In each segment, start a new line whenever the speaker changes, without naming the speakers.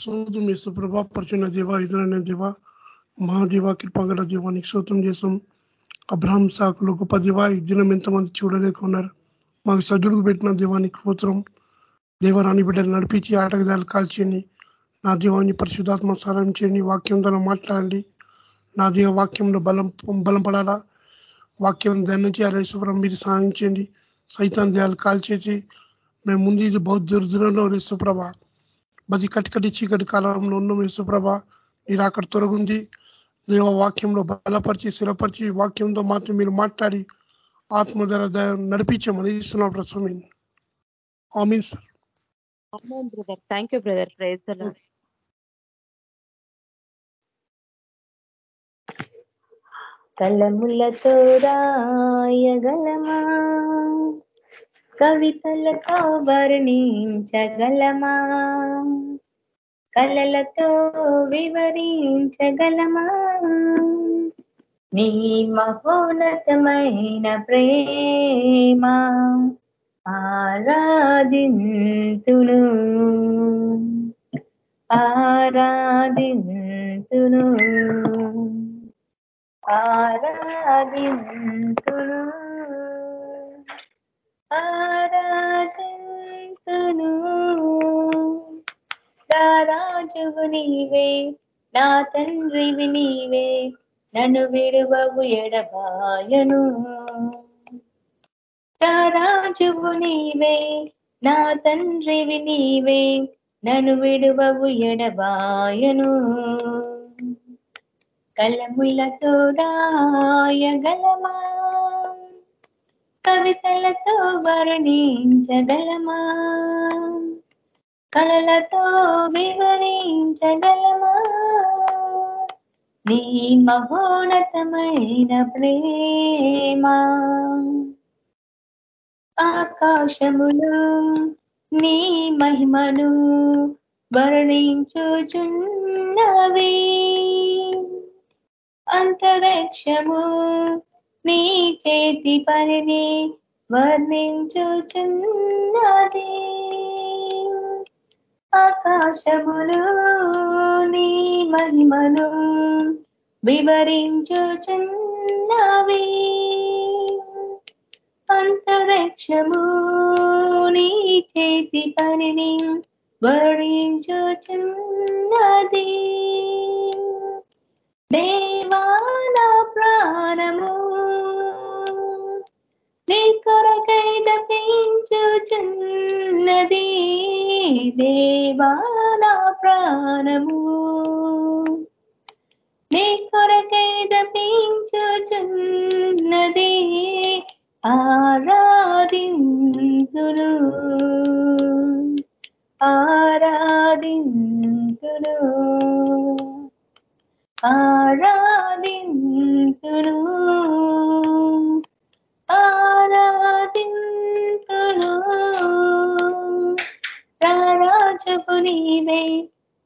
శోతం చేస్తాం ప్రభా పరిచిన దేవ ఇజ్రాయల్ దేవ మహాదేవ కృపగల దేవ నీకు శోతం చేస్తాం. అబ్రహం సాకులు గొప్ప దేవ ఈ దినం ఎంతమంది చూడలేకున్నారు మాకు సజ్జుడుకు పెట్టిన దేవానికి సూత్రం దేవరాణి బిడ్డలు నడిపించి ఆటగదాలు కాల్చేయండి. నా దేవాన్ని పరిశుధాత్మ సహాయం చేయండి. వాక్యం ద్వారా మాట్లాడండి. నా దేవ వాక్యంలో బలం బలం పడాలా? వాక్యం దాని చేయాలి? మీరు సహాయం చేయండి సైతాన్ దేహాలు కాల్చేసి మేము ముందు ఇది బౌద్ధ దురంలో రేసుప్రభ బది కటికటి చీకటి కాలంలో ఉన్నాం యేసుప్రభ. మీరు అక్కడ తొలగుంది. దేవ వాక్యంలో బలపరిచి స్థిరపరిచి వాక్యంతో మాత్రం మీరు మాట్లాడి ఆత్మ ధర నడిపించమని ఇస్తున్నాం ప్రస్తుతం ఆమీన్ sir.
Thank you brother. Praise రాయగలమా కవితలతో వర్ణించగలమా కలలతో వివరించగలమా? నీ మహోన్నతమైన ప్రేమ ఆరాధింతును. ఆరాధింతును. ఆరాధింతును. ఆరాధింతును. రాజువు నీవే నా తండ్రివి నీవే నన్ను విడువవు ఎడబాయను. రాజువు నీవే నా తండ్రివి నీవే నన్ను విడువవు ఎడబాయను. కలములతో రాయగలమా? కవితలతో వర్ణించగలమా? కళలతో వివరించగలమా? నీ మహోన్నతమైన ప్రేమ. ఆకాశములు నీ మహిమను వర్ణించుచున్నవి. అంతరిక్షము నీ చేతి పనిని వర్ణించుచున్నది. ఆకాశములు నీ మహిమను వివరించుచున్నవి. అంతరిక్షము నీ చేతి పనిని వర్ణించుచున్నది. దేవాన ప్రాణము నీ కొరకై దపించుచున్నది దేవాన ప్రాణము. నీ కొరకై దపించుచున్నది ఆరాధింతును ఆరాధింతును ఆరాధింతును రక్షకు నీవే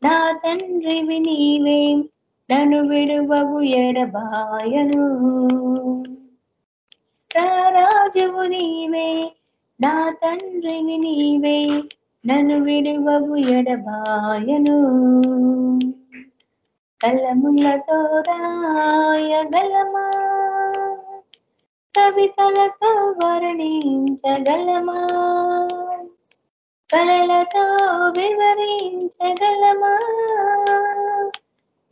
నా తండ్రివి నీవే నన్ను విడువవు ఎడబాయను రారాజువు నీవే నా తండ్రివి నీవే నన్ను విడువవు ఎడబాయను కలములతో రాయగలమా కవితలతో వర్ణించగలమా? కలలతో వివరించగలమా?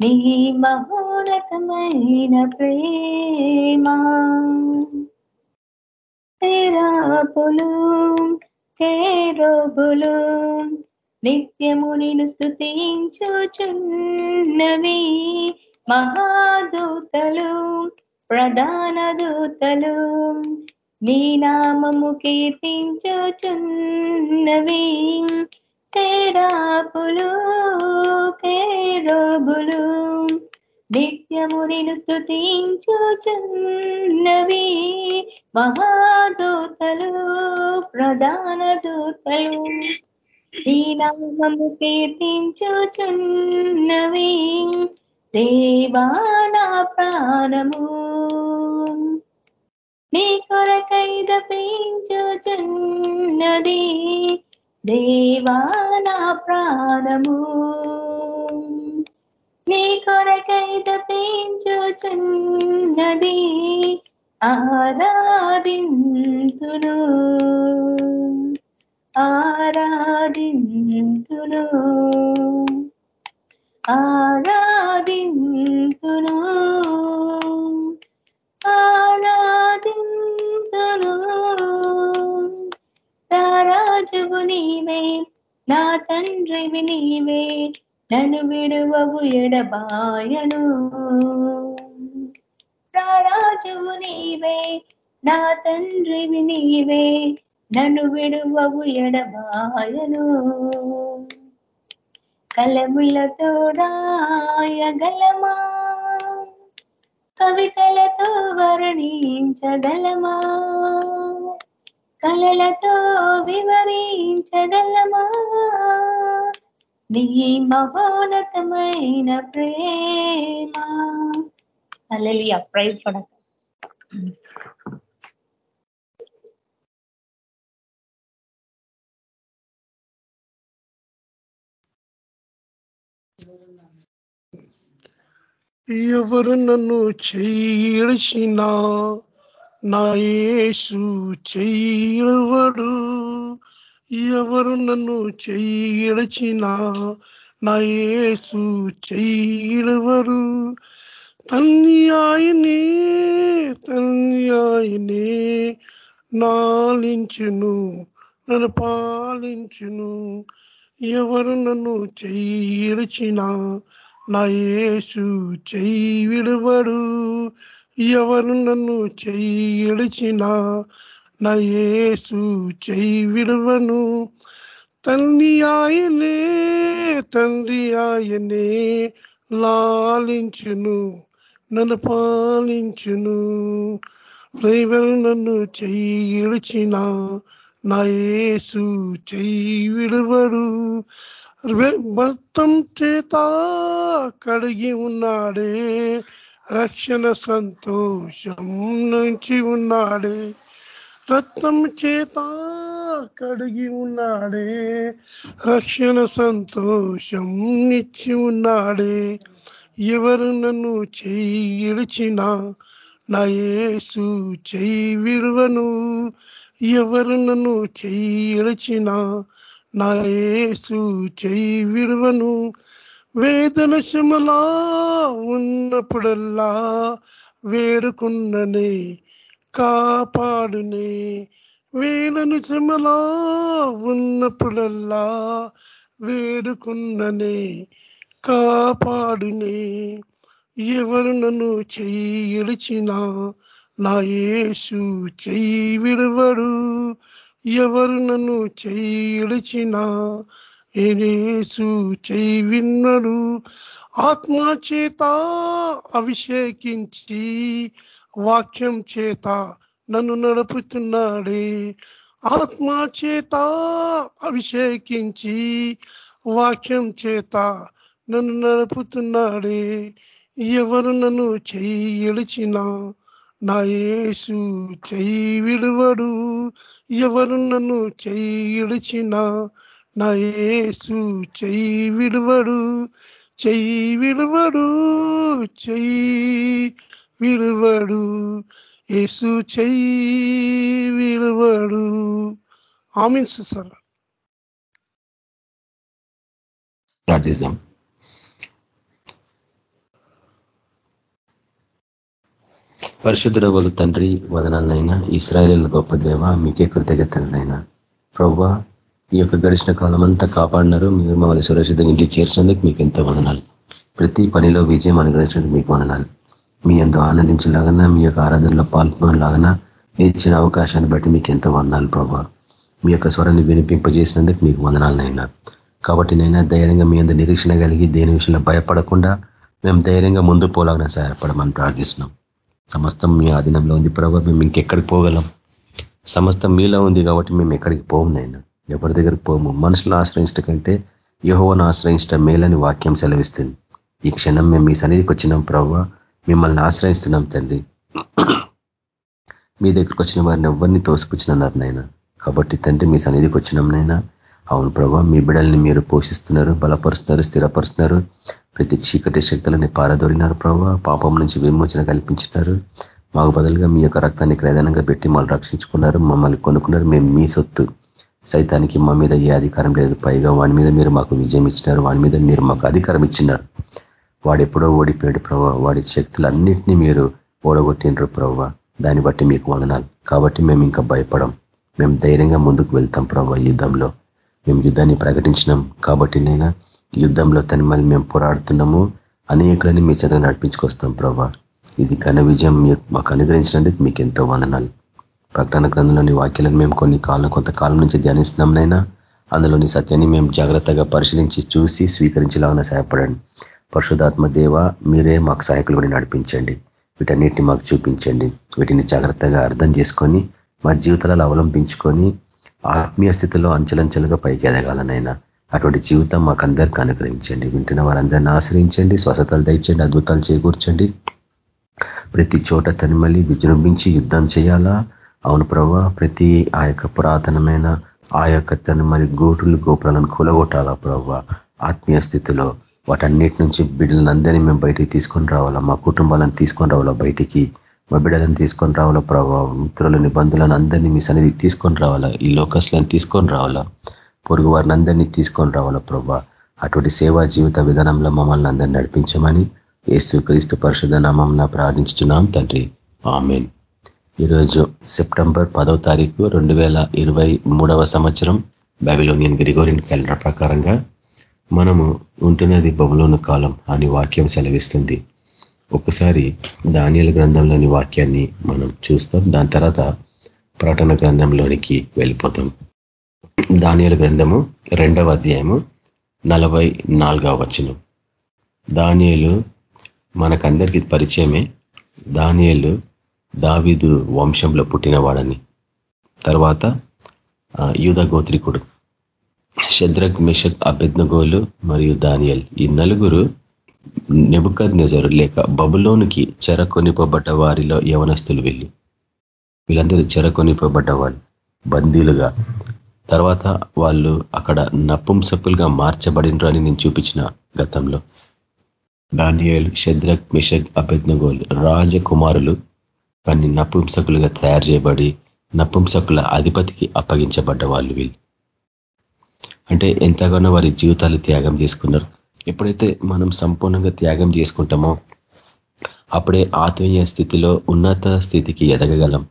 నీ మహోన్నతమైన ప్రేమా. తెరాపులు తేరోబులు నిత్యము నేను స్థుతించుచున్నవి మహాదూతలు ప్రధాన దూతలు నీ నామము కీర్తించుచున్నవి. తేరాపులు కేరోబులు నిత్యము నేను స్థుతించుచున్నవి మహాదూతలు ప్రధాన దూతలు ఈ నామము కీర్తించుచున్నవి. దేవానా ప్రాణము నీ కొరకై దపించుచున్నది దేవానా ప్రాణము. నీ కొరకై తప్పించుచున్నది ఆరాధింతును. ఆరాధింతును. ఆరాధింతును. రాజువు నీవే నా తండ్రివి నీవే నన్ను విడువవు ఎడబాయను. రారాజువు నీవే నా తండ్రివి నీవే నన్ను విడువవు ఎడబాయను. కలములతో రాయగలమా? కవితలతో వర్ణించగలమా? కలలతో వివరించగలమా? నీ మహోన్నతమైన ప్రేమ. అల్లెలు ప్రైజ్ పడక
ఎవరు నన్ను చేయిడిచినా నా యేసు చేయవడు. ఎవరు నన్ను చేయిడిచినా నా యేసు చేయవరు తన్ని ఆయనే తన్ని ఆయనే నాలించును నన్ను పాలించును. ఎవరు నన్ను చేయిడిచినా నా యేసు చెయ్యి విడవడు ఎవరు నన్ను చెయ్యి నా యేసు చెయ్యి విడవను. తల్లి ఆయనే తండ్రి ఆయనే లాలించును నన్ను పాలించును. ఎవరు నన్ను చెయ్యి నా యేసు చెయ్యి విడవడు. భర్తం చేత కడిగి ఉన్నాడే రక్షణ సంతోషం నుంచి ఉన్నాడే. రక్తం చేత కడిగి ఉన్నాడే. రక్షణ సంతోషం నిచ్చి ఉన్నాడే. ఎవరు నన్ను చేయి నా యేసు చెయ్యి విడువను. ఎవరు నన్ను చేయి నా యేసు చెయ్యి విడువను. వేదన శమలా ఉన్నప్పుడల్లా వేడుకున్ననే కాపాడునే. వేదన శమలా ఉన్నప్పుడల్లా వేడుకున్ననే కాపాడునే. ఎవరు నన్ను చెయ్యి నా యేసు చెయ్యి విడవడు. ఎవరు నన్ను చేయి ఏనేసు చేయి విన్నడు ఆత్మ చేత అభిషేకించి వాక్యం చేత నన్ను నడుపుతున్నాడే. ఆత్మ చేత అభిషేకించి వాక్యం చేత నన్ను నడుపుతున్నాడే. ఎవరు నన్ను చెయ్యి నా యేసు చెయ్యి విడువడు. ఎవరు నన్ను చెయ్యి నా యేసు చెయ్యి విడువడు చెయ్యి విడువడు చెయ్యి విడువడు. యేసు చెయ్యి విడువడు. ఆమెన్స్ సార్
ప్రార్థిస్తాం పరిశుద్ధుడ వగు తండ్రి వదనాలనైనా ఇస్రాయల్ గొప్ప దేవ మీకే కృతజ్ఞతలనైనా. ప్రవ్వ ఈ యొక్క గడిచిన కాలం అంతా కాపాడినారు. మీరు మమ్మల్ని సురక్షితంగా ఇంటికి చేర్చినందుకు మీకు ఎంతో వదనాలు. ప్రతి పనిలో విజయం అనుగ్రహించినందుకు మీకు వదనాలు. మీ ఎంతో ఆనందించలాగన మీ యొక్క ఆరాధనలో పాల్గొనలాగనా ఇచ్చిన అవకాశాన్ని బట్టి మీకు ఎంతో వందాలు ప్రభావ. మీ యొక్క స్వరాన్ని వినిపింపజేసినందుకు మీకు వందనాలనైనా. కాబట్టి నైనా ధైర్యంగా మీ అంత నిరీక్షణ కలిగి దేని విషయంలో భయపడకుండా మేము ధైర్యంగా ముందు పోలాగా సహాయపడమని ప్రార్థిస్తున్నాం. సమస్తం మీ ఆధీనంలో ఉంది ప్రభావ. మేము ఇంకెక్కడికి పోగలం? సమస్తం మీలో ఉంది కాబట్టి మేము ఎక్కడికి పోము నైనా. ఎవరి దగ్గరికి పోము? మనుషులను ఆశ్రయించడం కంటే యహోవను ఆశ్రయించడం మేలని వాక్యం సెలవిస్తుంది. ఈ క్షణం మేము మీ సన్నిధికి వచ్చినాం ప్రవ్వ. మిమ్మల్ని ఆశ్రయిస్తున్నాం తండ్రి. మీ దగ్గరికి వచ్చిన వారిని ఎవరిని తోసిపుచ్చినన్నారు నాయన. కాబట్టి తండ్రి మీ సన్నిధికి వచ్చినాం నైనా అవును ప్రభావ మీ బిడల్ని మీరు పోషిస్తున్నారు బలపరుస్తున్నారు స్థిరపరుస్తున్నారు. ప్రతి చీకటి శక్తులని పారదోలినారు ప్రభావ పాపం నుంచి విమోచన కల్పించినారు. మాకు బదులుగా మీ యొక్క రక్తాన్ని క్రయదనంగా పెట్టి మమ్మల్ని రక్షించుకున్నారు. మమ్మల్ని కొనుక్కున్నారు. మేము మీ సొత్తు. సైతానికి మా మీద ఏ అధికారం లేదు. పైగా వాడి మీద మీరు మాకు విజయం ఇచ్చినారు. వాడి మీద మీరు మాకు అధికారం ఇచ్చినారు. వాడు ఎప్పుడో ఓడిపోయాడు ప్రభావ వాడి శక్తులన్నింటినీ మీరు ఓడగొట్టినరు ప్రభావ దాన్ని బట్టి మీకు వదనాలు. కాబట్టి మేము ఇంకా భయపడం. మేము ధైర్యంగా ముందుకు వెళ్తాం ప్రభావ యుద్ధంలో. మేము యుద్ధాన్ని ప్రకటించినాం. కాబట్టి నైనా యుద్ధంలో తన మళ్ళీ మేము పోరాడుతున్నాము. అనేకులని మీ చేత నడిపించుకొస్తాం ప్రభా ఇది ఘన విజయం. మాకు అనుగ్రహించినందుకు మీకు ఎంతో వందనాలు. ప్రకటన గ్రంథంలోని వాక్యాలను మేము కొన్ని కాలం కొంతకాలం నుంచి ధ్యానిస్తున్నాంనైనా అందులోని సత్యాన్ని మేము జాగ్రత్తగా పరిశీలించి చూసి స్వీకరించేలాగా సహాయపడండి. పరిశుధాత్మ దేవ మీరే మాకు సహాయకులు కూడా నడిపించండి. వీటన్నిటిని మాకు చూపించండి. వీటిని జాగ్రత్తగా అర్థం చేసుకొని మా జీవితాలలో అవలంబించుకొని ఆత్మీయ స్థితిలో అంచెలంచెలుగా పైకి ఎదగాలనైనా అటువంటి జీవితం మాకు అనుగ్రహించండి. వింటున్న వారందరిని ఆశ్రయించండి స్వస్థతలు దయచండి అద్భుతాలు చేకూర్చండి. ప్రతి చోట తనిమలి విజృంభించి యుద్ధం చేయాలా? అవును ప్రభా ప్రతి ఆ యొక్క పురాతనమైన ఆ యొక్క తనిమలి గోటులు గోపురాలను కూలగొట్టాలా ప్రభావ ఆత్మీయ స్థితిలో. వాటన్నిటి నుంచి బిడ్డలందరినీ మేము బయటికి తీసుకొని రావాలా? మా కుటుంబాలను తీసుకొని రావాలా బయటికి? మా బిడ్డలను తీసుకొని రావాలా ప్రభావ మిత్రుల నిబంధులను అందరినీ మీ సన్నిధికి తీసుకొని రావాలా? ఈ లోకస్లను తీసుకొని రావాలా? పొరుగు వారిని అందరినీ తీసుకొని రావాలా ప్రభా? అటువంటి సేవా జీవిత విధానంలో మమ్మల్ని అందరినీ నడిపించమని యేసు క్రీస్తు పరిషుధ నామం ప్రార్థించుతున్నాం తండ్రి. ఆమెన్. ఈరోజు సెప్టెంబర్ పదవ తారీఖు రెండు వేల ఇరవై మూడవ సంవత్సరం బైబిలోనియన్ గ్రిగోరియన్ క్యాలెండర్ ప్రకారంగా మనము ఉంటున్నది బబులోను కాలం అని వాక్యం సెలవిస్తుంది. ఒకసారి ధాన్యాల గ్రంథంలోని వాక్యాన్ని మనం చూస్తాం. దాని తర్వాత ప్రకటన గ్రంథంలోనికి వెళ్ళిపోతాం. ధాన్యాల గ్రంథము రెండవ అధ్యాయము నలభై నాలుగవ వచనం. దానియలు మనకందరికీ పరిచయమే. దానియలు దావీదు వంశంలో పుట్టినవాడని తర్వాత యూధ గోత్రికుడు శద్రక్ మిషక్ అభిజ్ఞగోలు మరియు దానియల్. ఈ నలుగురు నెబుకద్ నెజరు లేక బబులోనికి చెరకొనిపోబడ్డ వారిలో యవనస్తులు వెళ్ళి. వీళ్ళందరూ చెరకొనిపోబడ్డ వాళ్ళు బందీలుగా. తర్వాత వాళ్ళు అక్కడ నపుంసకులుగా మార్చబడినరు అని నేను చూపించిన గతంలో. దానియల్ శద్రక్ మిషక్ అభిజ్ఞగోలు రాజకుమారులు కానీ నపుంసకులుగా తయారు చేయబడి నపుంసకుల అధిపతికి అప్పగించబడ్డ వాళ్ళు వీళ్ళు. అంటే ఎంతగానో వారి జీవితాలు త్యాగం చేసుకున్నారు. ఎప్పుడైతే మనం సంపూర్ణంగా త్యాగం చేసుకుంటామో అప్పుడే ఆత్మీయ స్థితిలో ఉన్నత స్థితికి ఎదగగలం.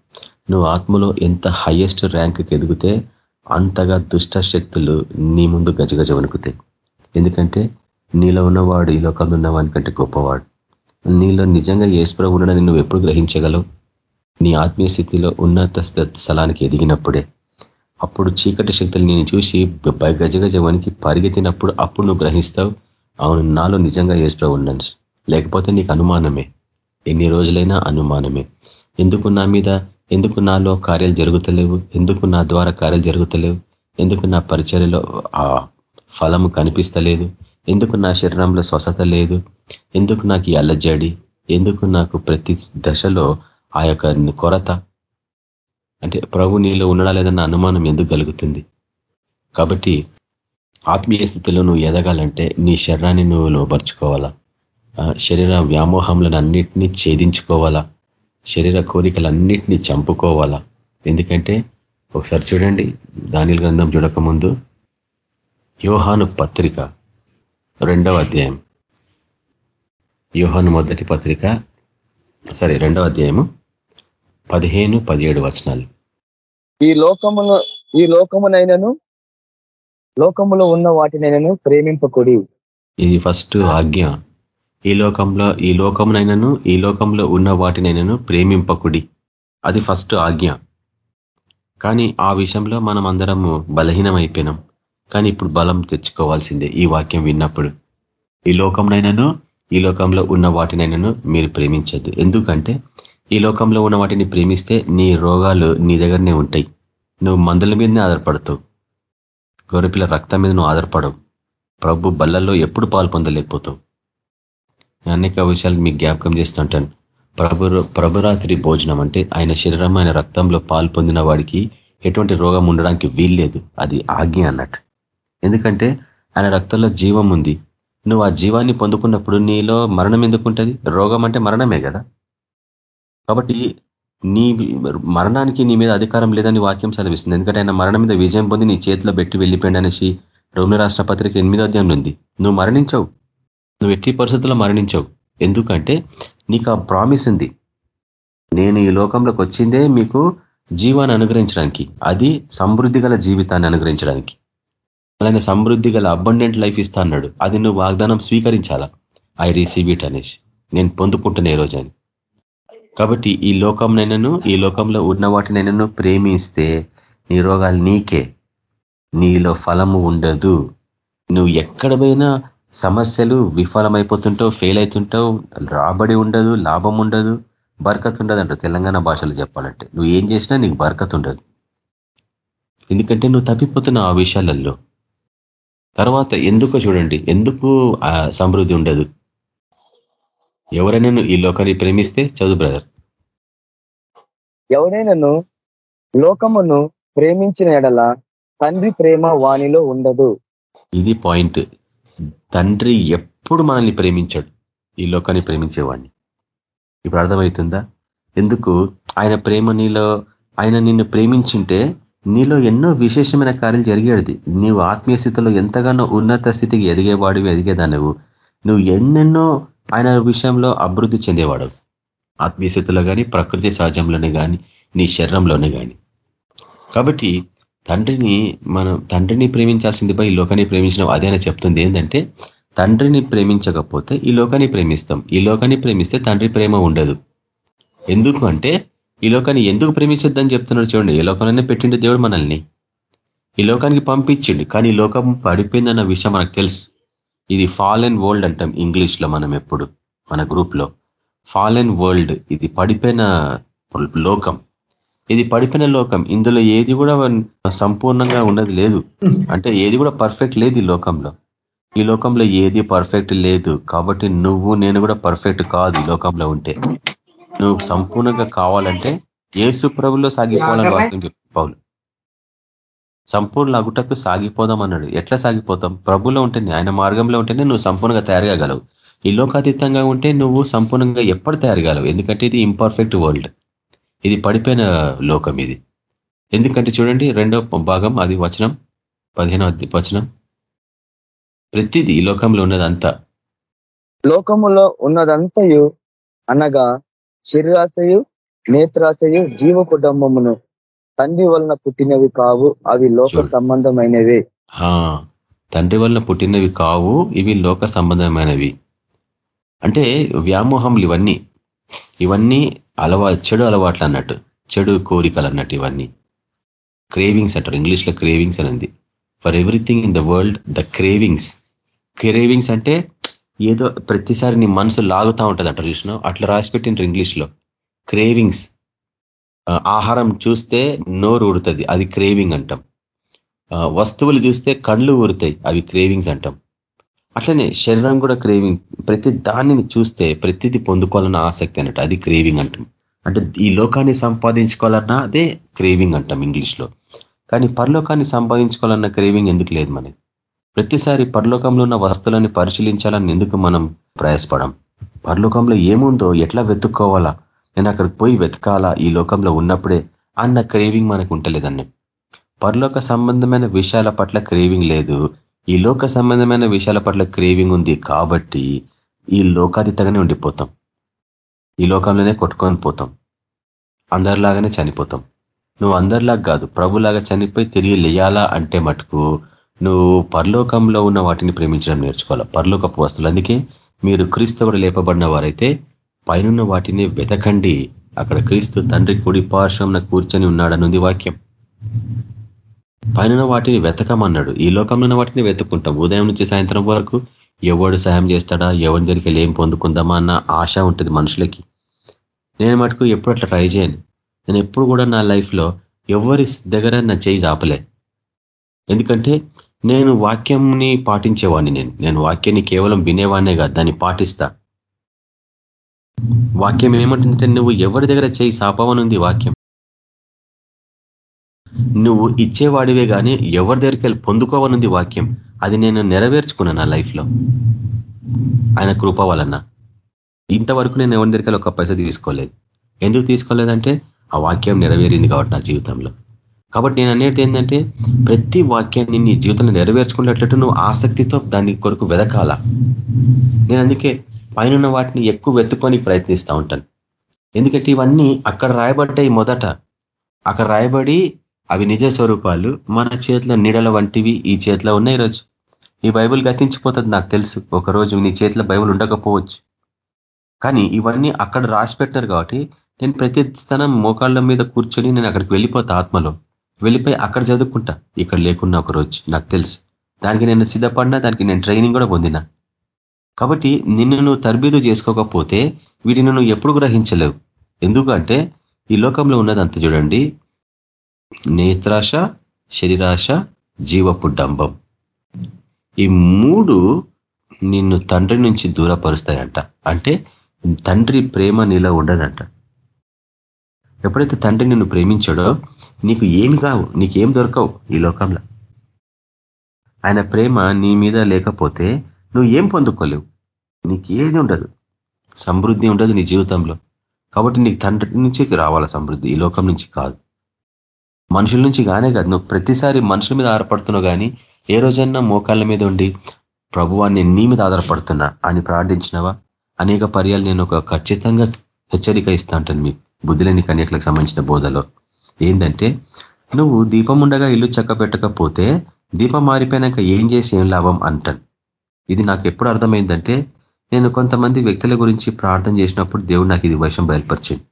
నువ్వు ఆత్మలో ఎంత హయ్యెస్ట్ ర్యాంక్కి ఎదిగితే అంతగా దుష్ట శక్తులు నీ ముందు గజగజ వణుకుతాయి. ఎందుకంటే నీలో ఉన్నవాడు ఈ లోకంలో ఉన్నవానికంటే గొప్పవాడు. నీలో నిజంగా ఏసుప్రభు ఉండడని నువ్వు ఎప్పుడు గ్రహించగలవు? నీ ఆత్మీయ స్థితిలో ఉన్నత స్థలానికి ఎదిగినప్పుడే. అప్పుడు చీకటి శక్తులు నేను చూసి గజగజ వనికి పరిగెత్తినప్పుడు అప్పుడు నువ్వు గ్రహిస్తావు అవును నాలో నిజంగా ఏసుప్రభు ఉండను లేకపోతే నీకు అనుమానమే. ఎన్ని రోజులైనా అనుమానమే. ఎందుకు నా మీద ఎందుకు నాలో కార్యాలు జరుగుతలేవు? ఎందుకు నా ద్వారా కార్యాలు జరుగుతలేవు? ఎందుకు నా పరిచర్యలో ఆ ఫలము కనిపిస్తలేదు? ఎందుకు నా శరీరంలో స్వస్థత లేదు? ఎందుకు నాకు అల్లజడి? ఎందుకు నాకు ప్రతి దశలో ఆ యొక్క కొరత. అంటే ప్రభు నీలో ఉండడా లేదన్న అనుమానం ఎందుకు కలుగుతుంది? కాబట్టి ఆత్మీయ స్థితిలో నువ్వు ఎదగాలంటే నీ శరీరాన్ని నువ్వు లోపరుచుకోవాలా శరీర వ్యామోహంలను అన్నిటినీ ఛేదించుకోవాలా? శరీర కోరికలన్నిటినీ చంపుకోవాలా? ఎందుకంటే ఒకసారి చూడండి దానిల గ్రంథం చూడకముందు యోహాను పత్రిక రెండవ అధ్యాయం. యోహాను మొదటి పత్రిక సరే రెండవ అధ్యాయము. పదిహేను పదిహేడు వచనాలు.
ఈ లోకములో ఈ లోకమునైనను లోకములో ఉన్న వాటినైనను ప్రేమింపకుడి.
ఇది ఫస్ట్ ఆజ్ఞ. ఈ లోకంలో ఈ లోకమునైనను ఈ లోకంలో ఉన్న వాటినైనను ప్రేమింపకుడి. అది ఫస్ట్ ఆజ్ఞ. కానీ ఆ విషయంలో మనం అందరము బలహీనం అయిపోయినాం కానీ ఇప్పుడు బలం తెచ్చుకోవాల్సిందే ఈ వాక్యం విన్నప్పుడు. ఈ లోకంనైనాను ఈ లోకంలో ఉన్న వాటినైనాను మీరు ప్రేమించద్దు. ఎందుకంటే ఈ లోకంలో ఉన్న వాటిని ప్రేమిస్తే నీ రోగాలు నీ దగ్గరనే ఉంటాయి. నువ్వు మందుల మీదనే ఆధారపడతావు. గొర్రెపిల్ల రక్తం మీద నువ్వు ఆధారపడవు. ప్రభు బల్లల్లో ఎప్పుడు పాలు పొందలేకపోతావు. అనేక విషయాలు మీకు జ్ఞాపకం చేస్తుంటాను. ప్రభు ప్రభురాత్రి భోజనం అంటే ఆయన శరీరం ఆయన రక్తంలో పాలు పొందిన వాడికి ఎటువంటి రోగం ఉండడానికి వీల్లేదు. అది ఆజ్ఞ అన్నట్టు. ఎందుకంటే ఆయన రక్తంలో జీవం ఉంది. నువ్వు ఆ జీవాన్ని పొందుకున్నప్పుడు నీలో మరణం ఎందుకుంటుంది? రోగం అంటే మరణమే కదా. కాబట్టి నీ మరణానికి నీ మీద అధికారం లేదని వాక్యం సెలవిస్తుంది. ఎందుకంటే ఆయన మరణం మీద విజయం పొంది నీ చేతిలో పెట్టి వెళ్ళిపోయాడు అనేసి రోమి రాష్ట్ర పత్రిక ఎనిమిదో అధ్యాయంలో ఉంది. నువ్వు మరణించవు. నువ్వు ఎట్టి పరిస్థితుల్లో మరణించవు. ఎందుకంటే నీకు ఆ ప్రామిస్ ఉంది. నేను ఈ లోకంలోకి వచ్చిందే మీకు జీవాన్ని అనుగ్రహించడానికి. అది సమృద్ధి జీవితాన్ని అనుగ్రహించడానికి. అలానే సమృద్ధి గల అబండెంట్ లైఫ్ ఇస్తా అన్నాడు. అది నువ్వు వాగ్దానం స్వీకరించాలా? ఐ రిసీవ్ ఇట్ అనేసి. నేను పొందుకుంటున్నా ఈ రోజని కాబట్టి ఈ లోకంనైనాను ఈ లోకంలో ఉన్న వాటినైనాను ప్రేమిస్తే నీ రోగాలు నీకే. నీలో ఫలము ఉండదు. నువ్వు ఎక్కడ పోయినా సమస్యలు విఫలమైపోతుంటావు ఫెయిల్ అవుతుంటావు రాబడి ఉండదు లాభం ఉండదు బర్కత్ ఉండదు అంట తెలంగాణ భాషలో చెప్పాలంటే. నువ్వు ఏం చేసినా నీకు బర్కత్ ఉండదు. ఎందుకంటే నువ్వు తప్పిపోతున్నావు ఆ విషయాలలో. తర్వాత ఎందుకో చూడండి ఎందుకు సమృద్ధి ఉండదు? ఎవరైనా ఈ లోకాన్ని ప్రేమిస్తే చదువు బ్రదర్.
ఎవరైనాను లోకమును ప్రేమించిన ఎడల తండ్రి ప్రేమ వాణిలో ఉండదు.
ఇది పాయింట్. తండ్రి ఎప్పుడు మనల్ని ప్రేమించాడు. ఈ లోకాన్ని ప్రేమించేవాడిని. ఇప్పుడు అర్థమవుతుందా? ఎందుకు? ఆయన ప్రేమ నీలో ఆయన నిన్ను ప్రేమించింటే నీలో ఎన్నో విశేషమైన కార్యాలు జరిగేది నీవు ఆత్మీయ స్థితిలో ఎంతగానో ఉన్నత స్థితికి ఎదిగేవాడివి ఎదిగేదానవు. నువ్వు ఎన్నెన్నో ఆయన విషయంలో అభివృద్ధి చెందేవాడు. ఆత్మీయస్థితిలో కానీ ప్రకృతి సహజంలోనే కానీ నీ శరీరంలోనే కానీ కాబట్టి తండ్రిని మనం తండ్రిని ప్రేమించాల్సింది ఈ లోకాన్ని ప్రేమించడం అదే చెప్తుంది ఏంటంటే తండ్రిని ప్రేమించకపోతే ఈ లోకాన్ని ప్రేమిస్తాం. ఈ లోకాన్ని ప్రేమిస్తే తండ్రి ప్రేమ ఉండదు. ఎందుకు అంటే ఈ లోకాన్ని ఎందుకు ప్రేమించొద్దని చెప్తున్నాడు చూడండి. ఏ లోకంలోనే పెట్టిండు దేవుడు మనల్ని. ఈ లోకానికి పంపించిండు కానీ ఈ లోకం పడిపోయిందన్న విషయం మనకు తెలుసు. ఇది ఫాల్ అండ్ వరల్డ్ అంటాం ఇంగ్లీష్లో మనం ఎప్పుడు మన గ్రూప్లో ఫాల్ అండ్ వరల్డ్ ఇది పడిపోయిన లోకం. ఇది పడిపోయిన లోకం. ఇందులో ఏది కూడా సంపూర్ణంగా ఉన్నది లేదు. అంటే ఏది కూడా పర్ఫెక్ట్ లేదు ఈ లోకంలో. ఈ లోకంలో ఏది పర్ఫెక్ట్ లేదు. కాబట్టి నువ్వు నేను కూడా పర్ఫెక్ట్ కాదు ఈ లోకంలో ఉంటే. నువ్వు సంపూర్ణంగా కావాలంటే ఏసు ప్రభులో సాగిపోవాలని వాక్యం పౌలు. సంపూర్ణ అగుటకు సాగిపోదాం అన్నాడు ఎట్లా సాగిపోతాం? ప్రభులో ఉంటేనే ఆయన మార్గంలో ఉంటేనే నువ్వు సంపూర్ణంగా తయారు కాగలవు ఈ లోకాతీతంగా ఉంటే నువ్వు సంపూర్ణంగా ఎప్పుడు తయారు కాలవు ఎందుకంటే ఇది ఇంపర్ఫెక్ట్ వరల్డ్ ఇది పడిపోయిన లోకం ఇది. ఎందుకంటే చూడండి రెండో భాగం అది వచనం పదిహేనో వచనం. ప్రతిదీ ఈ లోకంలో ఉన్నదంతా.
లోకములో ఉన్నదంతయు అనగా శరీరాశయు నేత్రాశయు జీవ కుటుంబమును తండ్రి వలన పుట్టినవి కావు అవి లోక సంబంధమైనవే.
తండ్రి వలన పుట్టినవి కావు ఇవి లోక సంబంధమైనవి. అంటే వ్యామోహంలు ఇవన్నీ. ఇవన్నీ అలవా చెడు అలవాట్లు అన్నట్టు. చెడు కోరికలు అన్నట్టు ఇవన్నీ. క్రేవింగ్స్ అంటారు. ఇంగ్లీష్లో క్రేవింగ్స్ అనేది for everything in the world the cravings cravings అంటే ఏదో ప్రతిసారి నీ మనసు లాగుతూ ఉంటుంది అంటారు చూసిన అట్లా రాసి పెట్టింటారు ఇంగ్లీష్లో క్రేవింగ్స్ ఆహారం చూస్తే నోరు ఊడుతుంది అది క్రేవింగ్ అంటాం. వస్తువులు చూస్తే కళ్ళు ఊరుతాయి అవి క్రేవింగ్స్ అంటాం. అట్లనే శరీరం కూడా క్రేవింగ్ ప్రతి దానిని చూస్తే ప్రతిది పొందుకోవాలన్న ఆసక్తి అన్నట్టు అది క్రేవింగ్ అంటాం. అంటే ఈ లోకాన్ని సంపాదించుకోవాలన్నా అదే క్రేవింగ్ అంటాం ఇంగ్లీష్లో. కానీ పరలోకాన్ని సంపాదించుకోవాలన్న క్రేవింగ్ ఎందుకు లేదు మనకి? ప్రతిసారి పరలోకంలో ఉన్న వస్తువులని పరిశీలించాలని ఎందుకు మనం ప్రయాసపడం? పరలోకంలో ఏముందో ఎట్లా వెతుక్కోవాలా? నేను అక్కడికి పోయి వెతకాలా ఈ లోకంలో ఉన్నప్పుడే అన్న క్రేవింగ్ మనకు ఉంటలేదన్న పరలోక సంబంధమైన విషయాల పట్ల క్రేవింగ్ లేదు. ఈ లోక సంబంధమైన విషయాల పట్ల క్రేవింగ్ ఉంది కాబట్టి ఈ లోకాతీతగానే ఉండిపోతాం. ఈ లోకంలోనే కొట్టుకొని పోతాం. అందరిలాగానే చనిపోతాం. నువ్వు అందరిలాగా కాదు ప్రభులాగా చనిపోయి తిరిగి లేయాలా అంటే మటుకు నువ్వు పరలోకంలో ఉన్న వాటిని ప్రేమించడం నేర్చుకోవాలి? పరలోకపు వస్తువులు. అందుకే మీరు క్రీస్తు కూడా లేపబడిన వారైతే పైన వాటిని వెతకండి. అక్కడ క్రీస్తు తండ్రి కుడి పార్శ్వం కూర్చొని ఉన్నాడనుంది వాక్యం. పైన వాటిని వెతకమన్నాడు. ఈ లోకంలో ఉన్న వాటిని వెతుకుంటాం ఉదయం నుంచి సాయంత్రం వరకు ఎవడు సాయం చేస్తాడా? ఎవరి దగ్గరికి ఏం పొందుకుందామా అన్న ఆశ ఉంటుంది మనుషులకి. నేను మటుకు ఎప్పుడు అట్లా ట్రై చేయను. నేను ఎప్పుడు కూడా నా లైఫ్లో ఎవరి దగ్గర నా చేయి ఆపలే ఎందుకంటే నేను వాక్యంని పాటించేవాడిని నేను. నేను వాక్యాన్ని కేవలం వినేవాడినే కాదు దాన్ని పాటిస్తా. వాక్యం ఏమంటుందంటే నువ్వు ఎవరి దగ్గర చేయి సాపవనుంది వాక్యం. నువ్వు ఇచ్చేవాడివే కానీ ఎవరి దగ్గరికి వెళ్ళి పొందుకోవనుంది వాక్యం. అది నేను నెరవేర్చుకున్నాను నా లైఫ్లో. ఆయన కృప వలన. ఇంతవరకు నేను ఎవరి దగ్గరికి ఒక పైస తీసుకోలేదు. ఎందుకు తీసుకోలేదంటే ఆ వాక్యం నెరవేరింది కాబట్టి నా జీవితంలో. కాబట్టి నేను అనేది ఏంటంటే ప్రతి వాక్యాన్ని నీ జీవితంలో నెరవేర్చుకునేటట్లు నువ్వు ఆసక్తితో దాని కొరకు వెదకాల. నేను అందుకే పైన వాటిని ఎక్కువ వెతుకొని ప్రయత్నిస్తూ ఉంటాను. ఎందుకంటే ఇవన్నీ అక్కడ రాయబడ్డాయి మొదట. అక్కడ రాయబడి అవి నిజ స్వరూపాలు. మన చేతిలో నీడల వంటివి ఈ చేతిలో ఉన్నాయి ఈరోజు. ఈ బైబుల్ గతించిపోతుంది నాకు తెలుసు. ఒకరోజు నీ చేతిలో బైబుల్ ఉండకపోవచ్చు. కానీ ఇవన్నీ అక్కడ రాసి పెట్టినారు కాబట్టి నేను ప్రతి స్థానం మోకాళ్ళ మీద కూర్చొని నేను అక్కడికి వెళ్ళిపోతా ఆత్మలో. వెళ్ళిపోయి అక్కడ చదువుకుంటా. ఇక్కడ లేకున్నా ఒకరోజు. నాకు తెలుసు. దానికి నేను సిద్ధపడినా దానికి నేను ట్రైనింగ్ కూడా పొందినా. కాబట్టి నిన్ను నువ్వు తర్బీదు చేసుకోకపోతే వీటిని నువ్వు ఎప్పుడు గ్రహించలేవు. ఎందుకంటే ఈ లోకంలో ఉన్నదంత చూడండి. నేత్రాశ శరీరాశ జీవపు డంబం. ఈ మూడు నిన్ను తండ్రి నుంచి దూరపరుస్తాయంట. అంటే తండ్రి ప్రేమ నీలో ఉండదంట. ఎప్పుడైతే తండ్రి నిన్ను ప్రేమించాడో నీకు ఏమి కావు నీకేం దొరకవు ఈ లోకంలో. ఆయన ప్రేమ నీ మీద లేకపోతే నువ్వు ఏం పొందుకోలేవు. నీకేది ఉండదు. సమృద్ధి ఉండదు నీ జీవితంలో. కాబట్టి నీకు తండ్రి నుంచి రావాల సమృద్ధి. ఈ లోకం నుంచి కాదు. మనుషుల నుంచి కానే కాదు. నువ్వు ప్రతిసారి మనుషుల మీద ఆధారపడుతున్నావు కానీ ఏ రోజన్నా మోకాళ్ళ మీద ఉండి ప్రభువాన్ని నీ మీద ఆధారపడుతున్నా అని ప్రార్థించినవా? అనేక పర్యాలు నేను ఒక ఖచ్చితంగా హెచ్చరిక ఇస్తా ఉంటాను మీకు. బుద్ధిలేని కన్యకులకు సంబంధించిన బోధలో. ఏంటంటే నువ్వు దీపం ఉండగా ఇల్లు చక్క పెట్టకపోతే దీపం మారిపోయినాక ఏం చేసి ఏం లాభం అంటాను. ఇది నాకు ఎప్పుడు అర్థమైందంటే నేను కొంతమంది వ్యక్తుల గురించి ప్రార్థన చేసినప్పుడు దేవుడు నాకు ఇది వైషం బయలుపరిచింది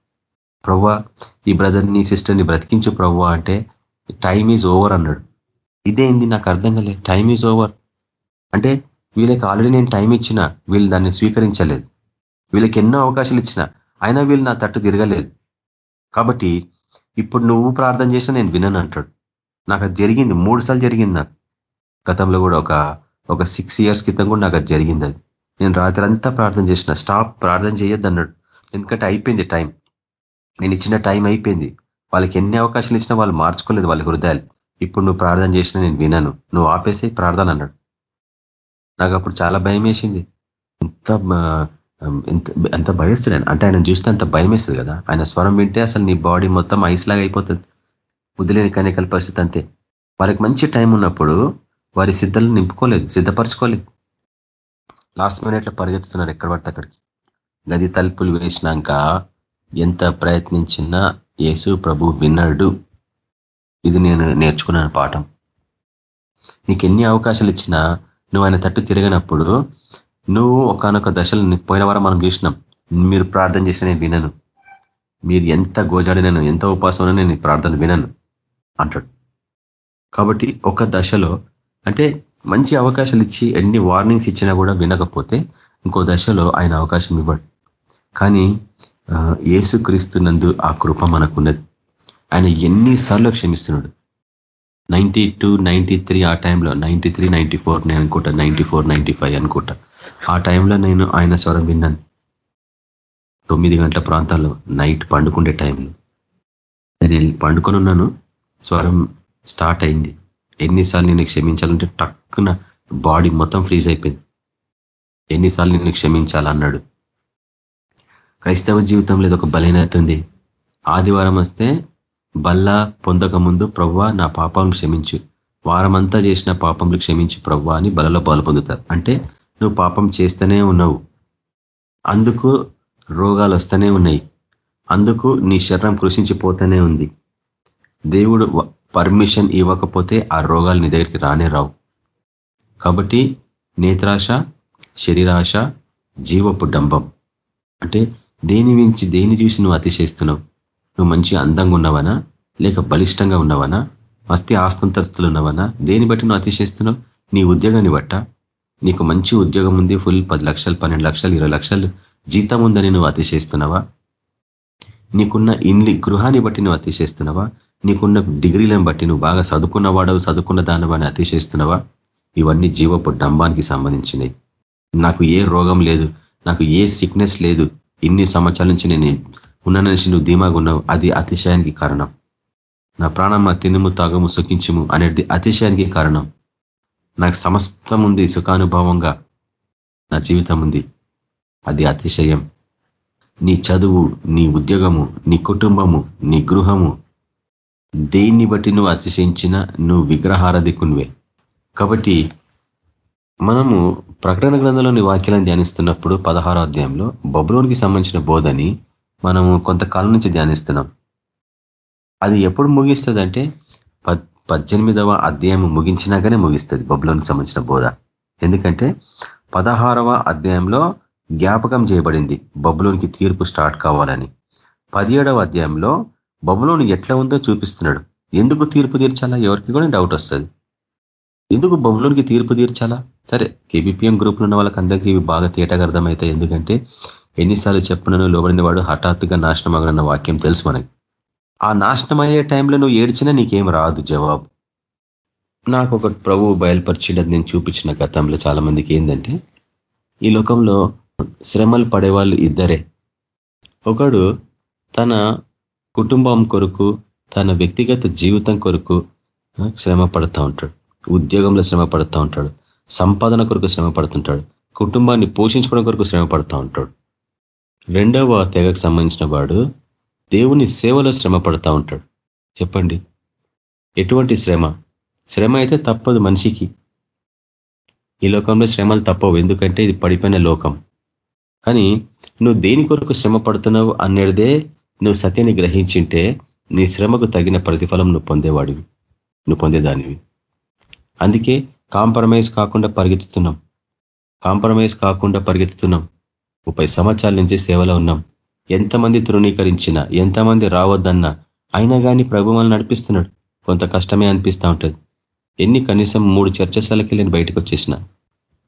ప్రవ్వా ఈ బ్రదర్ని సిస్టర్ని బ్రతికించు ప్రవ్వా అంటే టైం ఈజ్ ఓవర్ అన్నాడు. ఇదేంది? నాకు అర్థం కాలేదు టైం ఈజ్ ఓవర్. అంటే వీళ్ళకి ఆల్రెడీ నేను టైం ఇచ్చిన వీళ్ళు దాన్ని స్వీకరించలేదు. వీళ్ళకి ఎన్నో అవకాశాలు ఇచ్చిన అయినా వీళ్ళు నా తట్టు తిరగలేదు. కాబట్టి ఇప్పుడు నువ్వు ప్రార్థన చేసినా నేను వినను అంటాడు. నాకు అది జరిగింది మూడు సార్లు జరిగింది నాకు. గతంలో కూడా ఒక ఒక సిక్స్ ఇయర్స్ క్రితం కూడా నాకు అది జరిగింది అది నేను రాత్రి అంతా ప్రార్థన చేసిన స్టాప్ ప్రార్థన చేయొద్దు అన్నాడు. ఎందుకంటే అయిపోయింది టైం. నేను ఇచ్చిన టైం అయిపోయింది. వాళ్ళకి ఎన్ని అవకాశాలు ఇచ్చినా వాళ్ళు మార్చుకోలేదు వాళ్ళ హృదయాలు. ఇప్పుడు నువ్వు ప్రార్థన చేసినా నేను వినను. నువ్వు ఆపేసే ప్రార్థన అన్నాడు. నాకు అప్పుడు చాలా భయం వేసింది. ఎంత ఎంత ఎంత భయస్తున్నాను అంటే ఆయన చూస్తే అంత భయం వేస్తుంది కదా? ఆయన స్వరం వింటే అసలు నీ బాడీ మొత్తం ఐస్ లాగా అయిపోతుంది. వదిలేని కనికల పరిస్థితి అంతే. వాళ్ళకి మంచి టైం ఉన్నప్పుడు వారి సిద్ధలను నింపుకోలేదు సిద్ధపరచుకోలేదు. లాస్ట్ మినిట్లో పరిగెత్తుతున్నారు ఎక్కడ పడితే అక్కడికి. గది తలుపులు వేసినాక ఎంత ప్రయత్నించినా యేసు ప్రభు విన్నాడు. ఇది నేను నేర్చుకున్నాను పాఠం. నీకు ఎన్ని అవకాశాలు ఇచ్చినా నువ్వు ఆయన తట్టు తిరగనప్పుడు నువ్వు ఒకనొక దశలు పోయిన వారం మనం చూసినాం. మీరు ప్రార్థన చేసినా నేను వినను. మీరు ఎంత గోజాడినను ఎంత ఉపాసం నేను ప్రార్థన వినను అంటాడు. కాబట్టి ఒక దశలో అంటే మంచి అవకాశాలు ఇచ్చి ఎన్ని వార్నింగ్స్ ఇచ్చినా కూడా వినకపోతే ఇంకో దశలో ఆయన అవకాశం ఇవ్వడు. కానీ ఏసుక్రీస్తున్నందు ఆ కృప మనకున్నది. ఆయన ఎన్నిసార్లు క్షమిస్తున్నాడు? నైంటీ టూ నైంటీ త్రీ ఆ టైంలో నైంటీ త్రీ నైంటీ ఫోర్ నేను అనుకుంటా నైంటీ ఫోర్ నైంటీ ఫైవ్ అనుకుంటా. ఆ టైంలో నేను ఆయన స్వరం విన్నాను. తొమ్మిది గంటల ప్రాంతాల్లో నైట్ పండుకుండే టైంలో. నేను పండుకొని ఉన్నాను స్వరం స్టార్ట్ అయింది. ఎన్నిసార్లు నేను క్షమించాలంటే టక్కున బాడీ మొత్తం ఫ్రీజ్ అయిపోయింది. ఎన్నిసార్లు నేను క్షమించాలన్నాడు. క్రైస్తవ జీవితంలో ఇది ఒక బలహీనత ఉంది. ఆదివారం వస్తే బల్ల పొందక ముందు నా పాపం క్షమించు. వారమంతా చేసిన పాపంలు క్షమించు ప్రవ్వ అని బలలో బలు పొందుతారు. అంటే నువ్వు పాపం చేస్తూనే ఉన్నావు. అందుకు రోగాలు వస్తూనే ఉన్నాయి. అందుకు నీ శరీరం కృషించిపోతూనే ఉంది. దేవుడు పర్మిషన్ ఇవ్వకపోతే ఆ రోగాలు నీ దగ్గరికి రానే రావు. కాబట్టి నేత్రాశ శరీరాశ జీవపు డంబం. అంటే దేని నుంచి దేని చూసి నువ్వు అతిశయిస్తున్నావు? నువ్వు మంచి అందంగా ఉన్నవనా? లేక బలిష్టంగా ఉన్నవనా? మస్తి ఆస్తంతస్తులు ఉన్నవనా? దేని బట్టి నువ్వు అతిశయిస్తున్నావు? నీ ఉద్యోగాన్ని బట్ట? నీకు మంచి ఉద్యోగం ఉంది ఫుల్ పది లక్షలు పన్నెండు లక్షలు ఇరవై లక్షలు. జీతం ఉందని నువ్వు అతిశయిస్తున్నావా? నీకున్న ఇండ్లి గృహాన్ని బట్టి నువ్వు అతిశయిస్తున్నావా? నీకున్న డిగ్రీలను బట్టి నువ్వు బాగా చదువుకున్నవాడవు చదువుకున్న దానివని అతిశయిస్తున్నావా? ఇవన్నీ జీవపు డంబానికి సంబంధించినవి నాకు ఏ రోగం లేదు నాకు ఏ సిక్నెస్ లేదు. ఇన్ని సంవత్సరాల నుంచి నేను ఉన్నానని నువ్వు ధీమాగా ఉన్నావు అది అతిశయానికి కారణం. నా ప్రాణమ్మ తినుము తాగము సుఖించము అనేది అతిశయానికి కారణం. నాకు సమస్తం ఉంది సుఖానుభవంగా నా జీవితం ఉంది. అది అతిశయం. నీ చదువు నీ ఉద్యోగము నీ కుటుంబము నీ గృహము దేన్ని బట్టి నువ్వు అతిశయించిన నువ్వు విగ్రహారధికునివే. కాబట్టి మనము ప్రకటన గ్రంథంలోని వాక్యాలను ధ్యానిస్తున్నప్పుడు పదహారో అధ్యాయంలో బొబ్రోన్కి సంబంధించిన బోధని మనము కొంతకాలం నుంచి ధ్యానిస్తున్నాం. అది ఎప్పుడు ముగిస్తుంది అంటే పద్దెనిమిదవ అధ్యాయం ముగించినాకనే ముగిస్తుంది బొబ్లోనికి సంబంధించిన బోధ. ఎందుకంటే పదహారవ అధ్యాయంలో జ్ఞాపకం చేయబడింది బబులోనికి తీర్పు స్టార్ట్ కావాలని. పదిహేడవ అధ్యాయంలో బబులోను ఎట్లా ఉందో చూపిస్తున్నాడు. ఎందుకు తీర్పు తీర్చాలా? ఎవరికి కూడా డౌట్ వస్తుంది. ఎందుకు బబులోనికి తీర్పు తీర్చాలా? సరే కేబిపిఎం గ్రూప్లో ఉన్న వాళ్ళకి అందరికీ ఇవి బాగా తేటగా అర్థమవుతాయి ఎందుకంటే ఎన్నిసార్లు చెప్పినను లోబడిన వాడు హఠాత్తుగా నాశనం అగలన్న వాక్యం తెలుసు మనకి. ఆ నాశనం అయ్యే టైంలో నువ్వు ఏడ్చినా నీకేం రాదు జవాబు. నాకు ఒక ప్రభు బయలుపరిచిండది నేను చూపించిన గతంలో చాలా మందికి ఏంటంటే ఈ లోకంలో శ్రమలు పడేవాళ్ళు ఇద్దరే. ఒకడు తన కుటుంబం కొరకు తన వ్యక్తిగత జీవితం కొరకు శ్రమ పడుతూ ఉంటాడు. ఉద్యోగంలో శ్రమ పడుతూ ఉంటాడు. సంపాదన కొరకు శ్రమ పడుతుంటాడు కుటుంబాన్ని పోషించుకోవడం కొరకు శ్రమ పడుతూ ఉంటాడు. రెండవ తెగకు సంబంధించిన వాడు దేవుని సేవలో శ్రమ పడుతూ ఉంటాడు. చెప్పండి. ఎటువంటి శ్రమ? శ్రమ అయితే తప్పదు మనిషికి. ఈ లోకంలో శ్రమలు తప్పవు. ఎందుకంటే ఇది పడిపోయిన లోకం. కానీ నువ్వు దేని కొరకు శ్రమ పడుతున్నావు అనేదే నువ్వు సత్యాన్ని గ్రహించింటే నీ శ్రమకు తగిన ప్రతిఫలం నువ్వు పొందేవాడివి. నువ్వు పొందేదానివి. అందుకే కాంప్రమైజ్ కాకుండా పరిగెత్తుతున్నాం. కాంప్రమైజ్ కాకుండా పరిగెత్తుతున్నాం. ముప్పై సంవత్సరాల నుంచి సేవలో ఉన్నాం. ఎంతమంది తృణీకరించినా ఎంతమంది రావద్దన్నా అయినా కానీ ప్రభు మనల్ని నడిపిస్తున్నాడు. కొంత కష్టమే అనిపిస్తూ ఉంటుంది. ఎన్ని కనీసం మూడు చర్చశాలకి నేను బయటకు వచ్చేసిన?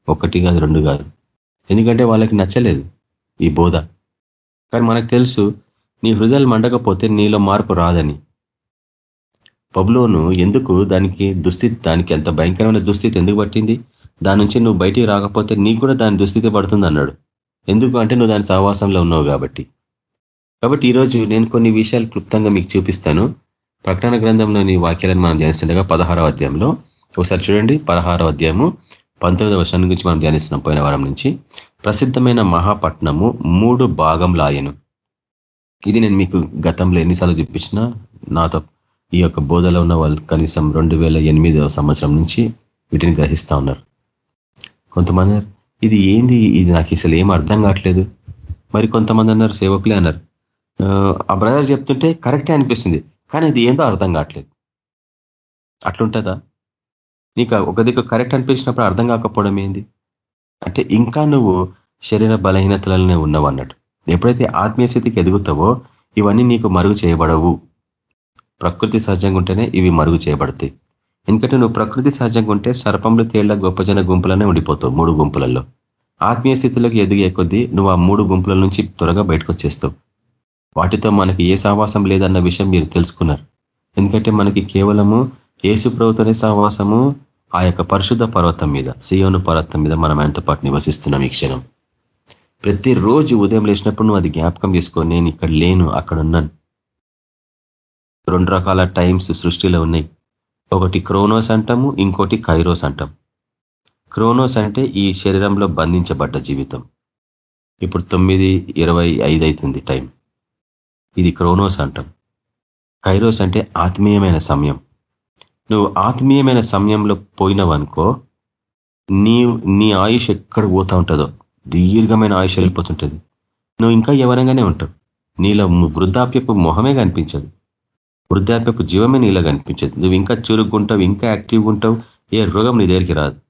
ఒకటి కాదు రెండు కాదు. ఎందుకంటే వాళ్ళకి నచ్చలేదు ఈ బోధ. కానీ మనకు తెలుసు నీ హృదయాలు మండకపోతే నీలో మార్పు రాదని. పబ్లోను ఎందుకు దానికి దుస్థితి దానికి ఎంత భయంకరమైన దుస్థితి ఎందుకు పట్టింది? దాని నుంచి నువ్వు బయటికి రాకపోతే నీకు కూడా దాని దుస్థితి పడుతుంది అన్నాడు. ఎందుకు అంటే నువ్వు దాని సహవాసంలో ఉన్నావు కాబట్టి. కాబట్టి ఈరోజు నేను కొన్ని విషయాలు క్లుప్తంగా మీకు చూపిస్తాను. ప్రకటన గ్రంథంలోని వాక్యాలను మనం ధ్యానిస్తుండగా పదహారవ అధ్యాయంలో ఒకసారి చూడండి పదహారవ అధ్యాయము పంతొమ్మిదవ వర్షాన్ని గురించి మనం ధ్యానిస్తున్నాం పోయిన వారం నుంచి. ప్రసిద్ధమైన మహాపట్నము మూడు భాగం లాయను ఇది నేను మీకు గతంలో ఎన్నిసార్లు చూపించినా నాతో ఈ యొక్క బోధలో ఉన్న వాళ్ళు కనీసం రెండు సంవత్సరం నుంచి వీటిని గ్రహిస్తూ ఉన్నారు. కొంతమంది ఇది ఏంది? ఇది నాకు అసలు ఏం అర్థం కావట్లేదు. మరి కొంతమంది అన్నారు సేవకులే అన్నారు. ఆ బ్రదర్ చెప్తుంటే కరెక్టే అనిపిస్తుంది కానీ ఇది ఏందో అర్థం కావట్లేదు. అట్లుంటుందా? నీకు ఒక దిక్కు కరెక్ట్ అనిపించినప్పుడు అర్థం కాకపోవడం ఏంది? అంటే ఇంకా నువ్వు శరీర బలహీనతలనే ఉన్నావు అన్నట్టు. ఎప్పుడైతే ఆత్మీయ స్థితికి ఎదుగుతావో ఇవన్నీ నీకు మరుగు చేయబడవు. ప్రకృతి సహజంగా ఉంటేనే ఇవి మరుగు చేయబడతాయి. ఎందుకంటే నువ్వు ప్రకృతి సహజంగా ఉంటే సర్పంలో తేళ్ళ గొప్ప జన గుంపులనే ఉండిపోతావు మూడు గుంపులలో. ఆత్మీయ స్థితిలోకి ఎదిగే కొద్దీ నువ్వు ఆ మూడు గుంపుల నుంచి త్వరగా బయటకు వచ్చేస్తావు. వాటితో మనకి ఏ సహవాసం లేదన్న విషయం మీరు తెలుసుకున్నారు. ఎందుకంటే మనకి కేవలము ఏసు ప్రభుత్వనే సహవాసము ఆ యొక్క పరిశుద్ధ పర్వతం మీద సియోను పర్వతం మీద మనం ఆయనతో పాటు నివసిస్తున్నాం ఈ క్షణం. ప్రతిరోజు ఉదయం లేచినప్పుడు నువ్వు అది జ్ఞాపకం చేసుకో నేను ఇక్కడ లేను అక్కడ ఉన్నాను. రెండు రకాల టైమ్స్ సృష్టిలో ఉన్నాయి. ఒకటి క్రోనోస్ అంటాము ఇంకోటి కైరోస్ అంటాం క్రోనోస్ అంటే ఈ శరీరంలో బంధించబడ్డ జీవితం. ఇప్పుడు తొమ్మిది ఇరవై ఐదు అవుతుంది టైం ఇది క్రోనోస్ అంటాం. కైరోస్ అంటే ఆత్మీయమైన సమయం. నువ్వు ఆత్మీయమైన సమయంలో పోయినవనుకో నీ నీ ఆయుష్ ఎక్కడ పోతా ఉంటుందో దీర్ఘమైన ఆయుష్ వెళ్ళిపోతుంటుంది. నువ్వు ఇంకా ఎవరంగానే ఉంటావు. నీలో వృద్ధాప్యపు మొహమే కనిపించదు. వృద్ధాప్యపు జీవమే నీలో కనిపించదు. నువ్వు ఇంకా చురుగ్గుంటావు ఇంకా యాక్టివ్గా ఉంటావు. ఏ రోగం నీ దగ్గరికి రాదు.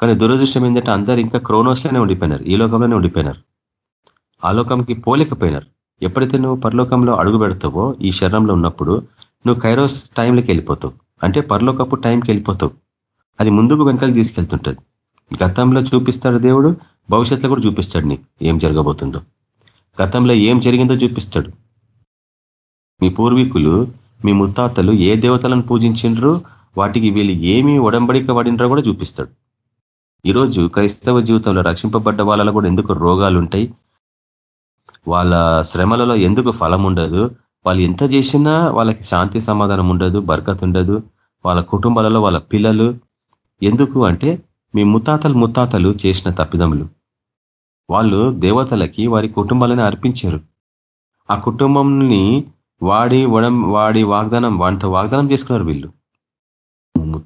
కానీ దురదృష్టం ఏంటంటే అందరు ఇంకా క్రోనోస్లోనే ఉండిపోయినారు. ఈ లోకంలోనే ఉండిపోయినారు. ఆ లోకంకి పోలేకపోయినారు. ఎప్పుడైతే నువ్వు పరలోకంలో అడుగు పెడతావో ఈ శరీరంలో ఉన్నప్పుడు నువ్వు కైరోస్ టైంలోకి వెళ్ళిపోతావు. అంటే పరలోకపు టైంకి వెళ్ళిపోతావు. అది ముందుకు వెనకాల తీసుకెళ్తుంటుంది. గతంలో చూపిస్తాడు దేవుడు భవిష్యత్తులో కూడా చూపిస్తాడు నీకు ఏం జరగబోతుందో. గతంలో ఏం జరిగిందో చూపిస్తాడు. మీ పూర్వీకులు మీ ముత్తాతలు ఏ దేవతలను పూజించిండ్రో వాటికి వీళ్ళు ఏమి ఒడంబడిక పడినరో కూడా చూపిస్తాడు. ఈరోజు క్రైస్తవ జీవితంలో రక్షింపబడ్డ వాళ్ళలో కూడా ఎందుకు రోగాలు ఉంటాయి వాళ్ళ శ్రమలలో ఎందుకు ఫలం ఉండదు? వాళ్ళు ఎంత చేసినా వాళ్ళకి శాంతి సమాధానం ఉండదు బర్కత్ ఉండదు. వాళ్ళ కుటుంబాలలో వాళ్ళ పిల్లలు ఎందుకు అంటే మీ ముత్తాతలు ముత్తాతలు చేసిన తప్పిదములు. వాళ్ళు దేవతలకి వారి కుటుంబాలను అర్పించారు. ఆ కుటుంబంని వాడి వడం వాడి వాగ్దానం వాడితో వాగ్దానం చేసుకున్నారు వీళ్ళు.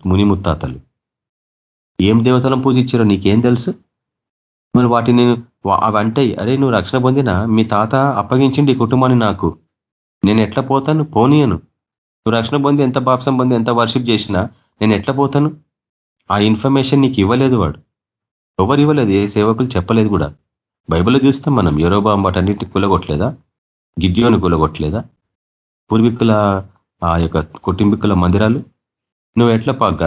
ముని ముత్తాతలు. ఏం దేవతలను పూజించారో నీకేం తెలుసు? మరి వాటిని అవి అంటాయి అరే నువ్వు రక్షణ పొందిన మీ తాత అప్పగించిండి ఈ కుటుంబాన్ని నాకు. నేను ఎట్లా పోతాను? పోనీయను. నువ్వు రక్షణ పొంది ఎంత బాప్సం పొంది ఎంత వర్షిప్ చేసినా నేను ఎట్లా పోతాను? ఆ ఇన్ఫర్మేషన్ నీకు ఇవ్వలేదు వాడు. ఎవరు ఇవ్వలేదు ఏ సేవకులు చెప్పలేదు కూడా. బైబిల్లో చూస్తాం మనం యూరోబాం వాటన్నిటిని కూలగొట్టలేదా? గిడ్యోని కూలగొట్టలేదా? పూర్వీకుల ఆ యొక్క కుటుంబీకుల మందిరాలు? నువ్వు ఎట్లా పగ్గ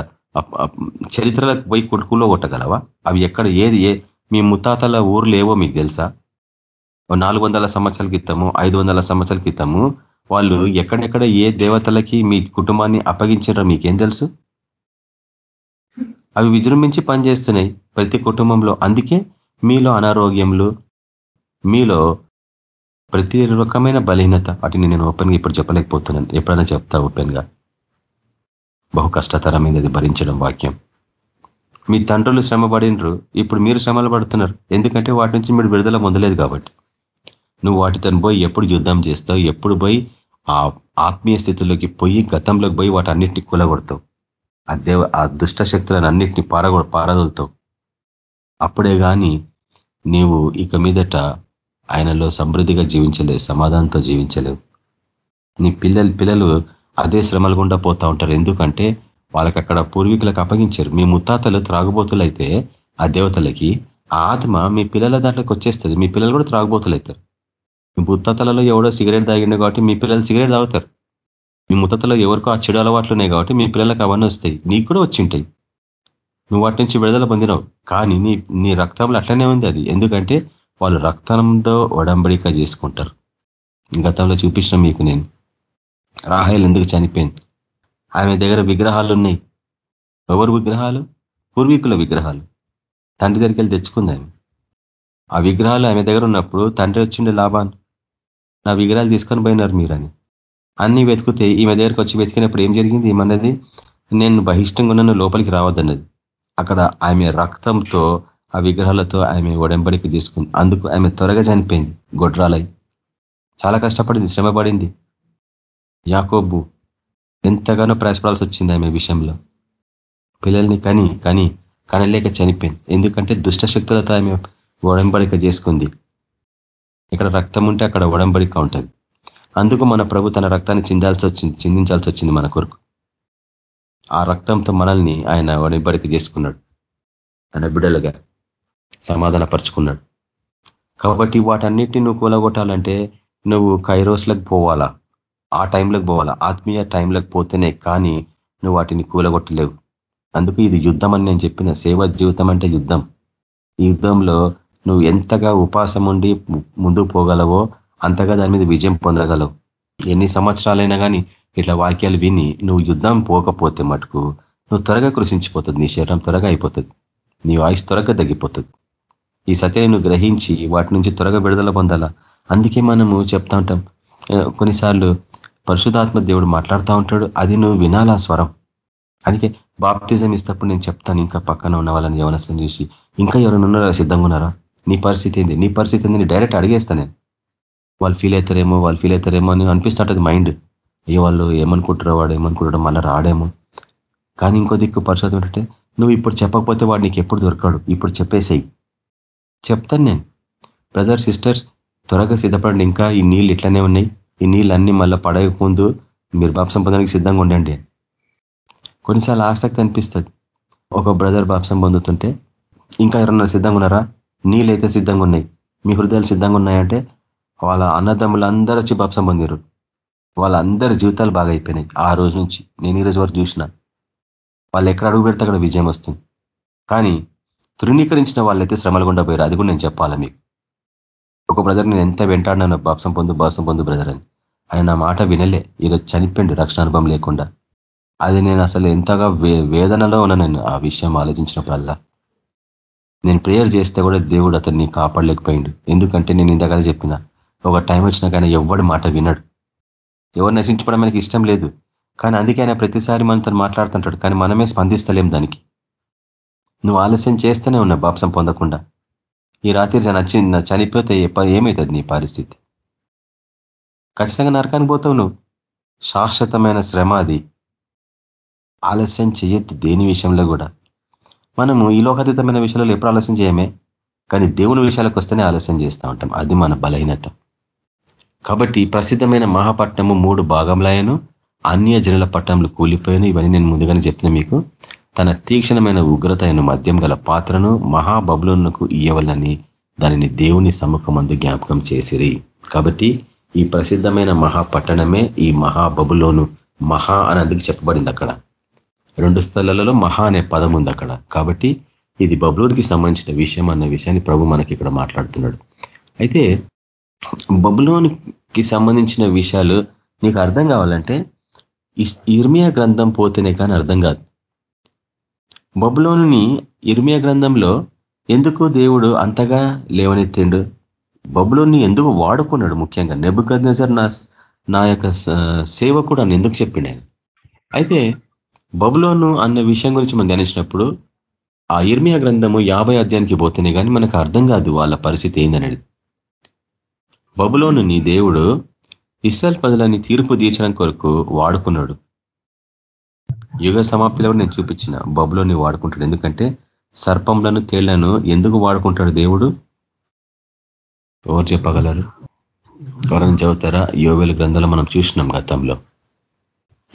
చరిత్రలకు పోయి కూలగొట్టగలవా? కొట్టగలవా అవి ఎక్కడ ఏది ఏ మీ ముత్తాతల ఊర్లు ఏవో మీకు తెలుసా? నాలుగు వందల సంవత్సరాల క్రితము ఐదు వందల సంవత్సరాల క్రితము వాళ్ళు ఎక్కడెక్కడ ఏ దేవతలకి మీ కుటుంబాన్ని అప్పగించారో మీకేం తెలుసు? అవి విజృంభించి పనిచేస్తున్నాయి ప్రతి కుటుంబంలో. అందుకే మీలో అనారోగ్యములు మీలో ప్రతి రకమైన బలహీనత వాటిని నేను ఓపెన్గా ఇప్పుడు చెప్పలేకపోతున్నాను. ఎప్పుడైనా చెప్తా ఓపెన్గా. బహు కష్టతరమైనది భరించడం వాక్యం. మీ తండ్రులు శ్రమ పడినరు ఇప్పుడు మీరు శ్రమలు పడుతున్నారు. ఎందుకంటే వాటి నుంచి మీరు విడుదల పొందలేదు కాబట్టి. నువ్వు వాటితో పోయి ఎప్పుడు యుద్ధం చేస్తావు ఎప్పుడు పోయి ఆ ఆత్మీయ స్థితిలోకి పోయి గతంలోకి పోయి వాటి అన్నిటిని కూలగొడతావు. ఆ దేవ ఆ దుష్ట శక్తులను అన్నిటినీ పారగొ పారదలుతావు. అప్పుడే కానీ నీవు ఇక మీదట ఆయనలో సమృద్ధిగా జీవించలేవు సమాధానంతో జీవించలేవు. నీ పిల్లలు పిల్లలు అదే శ్రమలు గుండా పోతా ఉంటారు. ఎందుకంటే వాళ్ళకి అక్కడ పూర్వీకులకు అప్పగించారు. మీ ముత్తాతలు త్రాగుబోతులైతే ఆ దేవతలకి ఆ ఆత్మ మీ పిల్లల దాంట్లోకి వచ్చేస్తుంది. మీ పిల్లలు కూడా త్రాగుబోతులు అవుతారు మీ ముత్తాతలలో ఎవడో సిగరెట్ తాగిండు కాబట్టి మీ పిల్లలు సిగరెట్ తాగుతారు. మీ ముత్తతలో ఎవరికో ఆ చెడు అలవాట్లు ఉన్నాయి కాబట్టి మీ పిల్లలకు అవన్నీ వస్తాయి. నీకు కూడా వచ్చింటాయి నువ్వు వాటి నుంచి విడుదల పొందినావు. కానీ నీ నీ రక్తంలో అట్లనే ఉంది అది. ఎందుకంటే వాళ్ళు రక్తంతో ఒడంబడిక చేసుకుంటారు. గతంలో చూపించిన మీకు నేను. రాహాయలు ఎందుకు చనిపోయింది? ఆమె దగ్గర విగ్రహాలు ఉన్నాయి. ఎవరు విగ్రహాలు? పూర్వీకుల విగ్రహాలు. తండ్రి దగ్గరికి వెళ్ళి తెచ్చుకుంది ఆమె. ఆ విగ్రహాలు ఆమె దగ్గర ఉన్నప్పుడు తండ్రి వచ్చిండే లాభాన్ని నా విగ్రహాలు తీసుకొని పోయినారు మీరని. అన్ని వెతుకుతే ఈమె దగ్గరకు వచ్చి వెతికినప్పుడు ఏం జరిగింది? ఏమన్నది? నేను బహిష్టంగా ఉన్నాను లోపలికి రావద్దన్నది. అక్కడ ఆమె రక్తంతో ఆ విగ్రహాలతో ఆమె ఒడంబడికి తీసుకుంది. అందుకు ఆమె త్వరగా చనిపోయింది. గొడ్రాలై. చాలా కష్టపడింది శ్రమపడింది. యాకోబు ఎంతగానో ప్రయాసపడాల్సి వచ్చింది ఆమె విషయంలో. పిల్లల్ని కని కని కనలేక చనిపోయింది. ఎందుకంటే దుష్ట శక్తులతో ఆమె ఒడంబడిక చేసుకుంది. ఇక్కడ రక్తం ఉంటే అక్కడ ఒడంబడిక ఉంటుంది. అందుకు మన ప్రభు తన రక్తాన్ని చిందాల్సి వచ్చింది చిందించాల్సి వచ్చింది మన కొరకు. ఆ రక్తంతో మనల్ని ఆయన ఒడంబడిక చేసుకున్నాడు. ఆయన బిడ్డలుగా సమాధానపరుచుకున్నాడు. కాబట్టి వాటన్నిటిని నువ్వు కూలగొట్టాలంటే నువ్వు కైరోస్లకు పోవాలా? ఆ టైంలోకి పోవాలా? ఆత్మీయ టైంలోకి పోతేనే కానీ నువ్వు వాటిని కూలగొట్టలేవు. అందుకు ఇది యుద్ధం అని నేను చెప్పిన సేవ జీవితం అంటే యుద్ధం. ఈ యుద్ధంలో నువ్వు ఎంతగా ఉపాసం ఉండి ముందుకు పోగలవో అంతగా దాని మీద విజయం పొందగలవు. ఎన్ని సంవత్సరాలైనా కానీ ఇట్లా వాక్యాలు విని నువ్వు యుద్ధం పోకపోతే మటుకు నువ్వు త్వరగా కృషించిపోతుంది నీ శరీరం త్వరగా అయిపోతుంది. నీ ఆయుష్ త్వరగా తగ్గిపోతుంది. ఈ సత్యని నువ్వు గ్రహించి వాటి నుంచి త్వరగా విడుదల పొందాలా? అందుకే మనము చెప్తా ఉంటాం. కొన్నిసార్లు పరిశుధాత్మ దేవుడు మాట్లాడుతూ ఉంటాడు. అది నువ్వు వినాలా స్వరం? అందుకే బాప్తిజం ఇస్తప్పుడు నేను చెప్తాను. ఇంకా పక్కన ఉన్న వాళ్ళని యవనస్థం చూసి ఇంకా ఎవరైనా ఉన్నారా? సిద్ధంగా ఉన్నారా? నీ పరిస్థితి ఏంది? నీ పరిస్థితి ఏంది? డైరెక్ట్ అడిగేస్తాను నేను. వాళ్ళు ఫీల్ అవుతారేమో వాళ్ళు ఫీల్ అవుతారేమో అని అనిపిస్తుంటుంది మైండ్ అయ్యో వాళ్ళు ఏమనుకుంటారో వాడు ఏమనుకుంటాడో మళ్ళీ రాడేమో. కానీ ఇంకో దిక్కు పరిశోధన ఏంటంటే నువ్వు ఇప్పుడు చెప్పకపోతే వాడు నీకు ఎప్పుడు దొరకాడు. ఇప్పుడు చెప్పేసేయి. చెప్తాను నేను. బ్రదర్ సిస్టర్స్ త్వరగా సిద్ధపడండి. ఇంకా ఈ నీళ్ళు ఇట్లనే ఉన్నాయి. ఈ నీళ్ళు అన్ని మళ్ళీ పడకముందు మీరు బాప్సం పొందడానికి సిద్ధంగా ఉండండి కొన్నిసార్లు ఆసక్తి అనిపిస్తుంది. ఒక బ్రదర్ బాప్సం పొందుతుంటే ఇంకా ఎవరన్నా సిద్ధంగా ఉన్నారా? నీళ్ళైతే సిద్ధంగా ఉన్నాయి. మీ హృదయాలు సిద్ధంగా ఉన్నాయంటే వాళ్ళ అన్నదమ్ములందరూ వచ్చి బాప్సం పొందిరు వాళ్ళందరి జీవితాలు బాగా అయిపోయినాయి. ఆ రోజు నుంచి నేను ఈ రోజు వరకు చూసిన. వాళ్ళు ఎక్కడ అడుగు పెడితే అక్కడ విజయం వస్తుంది. కానీ తృణీకరించిన వాళ్ళైతే శ్రమలు గుండా పోయారు. అది కూడా నేను చెప్పాలి మీకు? ఒక బ్రదర్ నేను ఎంత వెంటాడినాను బాప్సం పొందు బాప్సం పొందు బ్రదర్ అని. ఆయన నా మాట వినలే. ఈరోజు చనిపోయిండు రక్షణ అనుభవం లేకుండా. అది నేను అసలు ఎంతగా వేదనలో ఉన్నా నేను ఆ విషయం ఆలోచించినప్పుడల్లా. నేను ప్రేయర్ చేస్తే కూడా దేవుడు అతన్ని కాపాడలేకపోయిండు. ఎందుకంటే నేను ఇంతకాలం చెప్పిన. ఒక టైం వచ్చినా కానీ ఎవ్వడు మాట వినడు. ఎవరు నశించుకోవడం మనకి ఇష్టం లేదు. కానీ అందుకే ఆయన ప్రతిసారి మనతో మాట్లాడుతుంటాడు. కానీ మనమే స్పందిస్తలేం దానికి. నువ్వు ఆలస్యం చేస్తూనే ఉన్నావు బాప్సం పొందకుండా. ఈ రాత్రి నచ్చి చనిపోతే ఏమవుతుంది నీ పరిస్థితి? ఖచ్చితంగా నరకానికి పోతావు నువ్వు. శాశ్వతమైన శ్రమ అది. ఆలస్యం చేయొద్దు దేని విషయంలో కూడా. మనము ఈ లోకాతీతమైన విషయాల్లో ఎప్పుడు ఆలస్యం చేయమే. కానీ దేవుని విషయాలకు వస్తేనే ఆలస్యం చేస్తూ ఉంటాం. అది మన బలహీనత. కాబట్టి ప్రసిద్ధమైన మహాపట్నము మూడు భాగంలాయను అన్య జనుల పట్టణంలో కూలిపోయాను ఇవన్నీ నేను ముందుగానే చెప్తున్నా మీకు. తన తీక్షణమైన ఉగ్రత అయిన మద్యం గల పాత్రను మహాబబులకు ఇయ్యవలని దానిని దేవుని సముఖమందు జ్ఞాపకం చేసిరి. కాబట్టి ఈ ప్రసిద్ధమైన మహాపట్టణమే ఈ మహాబబులోను మహా అని చెప్పబడింది అక్కడ. రెండు స్థలాలలో మహా అనే పదం ఉంది అక్కడ. కాబట్టి ఇది బబులూరికి సంబంధించిన విషయం అన్న విషయాన్ని ప్రభు మనకి ఇక్కడ మాట్లాడుతున్నాడు. అయితే బబులోనికి సంబంధించిన విషయాలు నీకు అర్థం కావాలంటే ఇర్మియా గ్రంథం పోతేనే కానీ అర్థం కాదు. బబులోనుని ఇర్మియా గ్రంథంలో ఎందుకు దేవుడు అంతగా లేవనెత్తిండు? బబులోని ఎందుకు వాడుకున్నాడు ముఖ్యంగా? నెబ్బుగద్నజర్ నా నా యొక్క సేవ కూడా ఎందుకు చెప్పిండు అయితే బబులోను అన్న విషయం గురించి మనం ధ్యానించినప్పుడు ఆ ఇర్మియా గ్రంథము యాభై అధ్యాయానికి పోతేనే కానీ మనకు అర్థం కాదు వాళ్ళ పరిస్థితి ఏందనేది. బబులోను నీ దేవుడు ఇస్రాయల్ ప్రజలని తీర్పు తీర్చడం కొరకు వాడుకున్నాడు. యుగ సమాప్తిలో నేను చూపించిన బబులోని వాడుకుంటాడు. ఎందుకంటే సర్పంలను తేళ్ళను ఎందుకు వాడుకుంటాడు దేవుడు? ఎవరు చెప్పగలరు? ఎవరైనా చదువుతారా? యోవేలు గ్రంథంలో మనం చూసినాం గతంలో.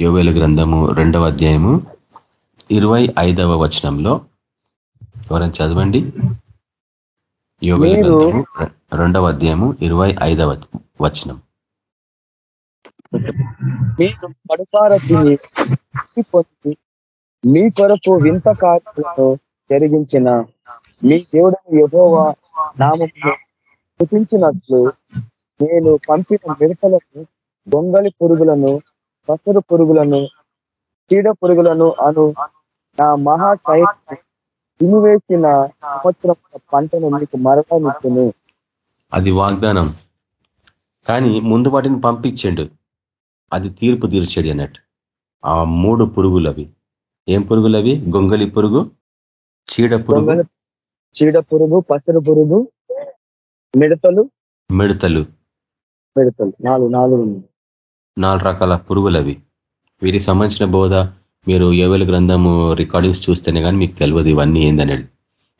యోవేలు గ్రంథము రెండవ అధ్యాయము ఇరవై ఐదవ వచనంలో. ఎవరైనా చదవండి. గ్రంథము రెండవ అధ్యాయము ఇరవై ఐదవ వచనం.
మీరు పడుపార తిని పొంది మీ కొరకు వింత కార్యాలను జరిగించిన మీ దేవుడు యహోవా నామమును చూపించినట్లు నేను పంపిన మిడతలను దొంగలి పురుగులను పసరు పురుగులను చీడ పురుగులను అను నా మహా సైన్యం తినివేసిన సంవత్సరం పంటను మీకు మరణమిచ్చును
అది వాగ్దానం. కానీ ముందు వాటిని పంపించండు. అది తీర్పు తీర్చాడు అన్నట్టు. ఆ మూడు పురుగులు అవి ఏం పురుగులు అవి గొంగలి పురుగు చీడ పురుగు
చీడ పురుగు పసరు పురుగు మిడతలు.
మిడతలు.
మిడతలు. నాలుగు నాలుగు.
నాలుగు రకాల పురుగులు అవి వీటికి సంబంధించిన బోధ? మీరు ఏవేల గ్రంథము రికార్డింగ్స్ చూస్తేనే కానీ మీకు తెలియదు ఇవన్నీ ఏందనేది.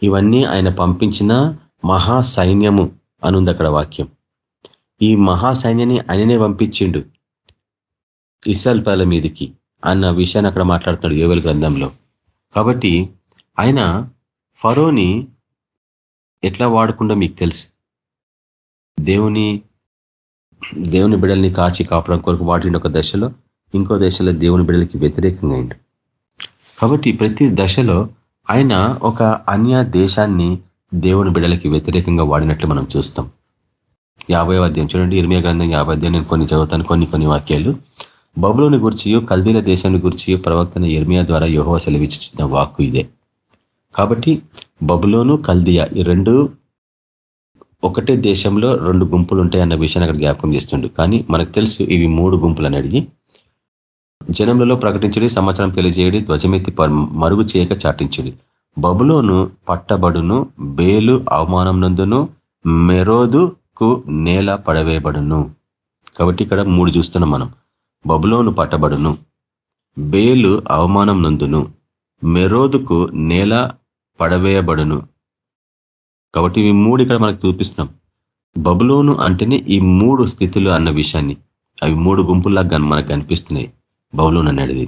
ఇవన్నీ ఆయన పంపించిన మహా సైన్యము అనుంది అక్కడ వాక్యం. ఈ మహా సైన్యాన్ని ఆయననే పంపించిండు ఇసల్పాల మీదికి అన్న విషయాన్ని అక్కడ మాట్లాడుతున్నాడు ఏవేల గ్రంథంలో. కాబట్టి ఆయన ఫరోని ఎట్లా వాడుకుండో మీకు తెలుసు. దేవుని దేవుని బిడల్ని కాచి కాపడం కొరకు వాటిని ఒక దశలో ఇంకో దశలో దేవుని బిడ్డలకి వ్యతిరేకంగా అయిండు కాబట్టి ప్రతి దశలో ఆయన ఒక అన్య దేశాన్ని దేవుని బిడలకి వ్యతిరేకంగా వాడినట్లు మనం చూస్తాం. యాభై అధ్యాయం చూడండి ఇరవై గ్రంథం యాభై అధ్యాయం నేను కొన్ని చదువుతాను కొన్ని కొన్ని వాక్యాలు. బబులోని గురించి కల్దీల దేశాన్ని గురించి ప్రవక్తన ఇర్మియా ద్వారా యోహో సెలవిచ్చిన వాక్కు ఇదే. కాబట్టి బబులోను కల్దియా ఈ రెండు ఒకటే దేశంలో రెండు గుంపులు ఉంటాయి అన్న విషయాన్ని అక్కడ జ్ఞాపకం చేస్తుండు. కానీ మనకు తెలుసు ఇవి మూడు గుంపులు అడిగి జనములలో ప్రకటించుడి సమాచారం తెలియజేయడి ధ్వజమెత్తి మరుగు చేయక చాటించుడి. బబులోను పట్టబడును బేలు అవమానం నందును మెరోదుకు నేల పడవేయబడును. కాబట్టి ఇక్కడ మూడు చూస్తున్నాం మనం. బబులోను పట్టబడును బేలు అవమానం నందును మెరోదుకు నేల పడవేయబడును. కాబట్టి ఇవి మూడు ఇక్కడ మనకు చూపిస్తున్నాం. బబులోను అంటేనే ఈ మూడు స్థితులు అన్న విషయాన్ని. అవి మూడు గుంపుల్లాగా మనకు కనిపిస్తున్నాయి. బబులోన్ అనేది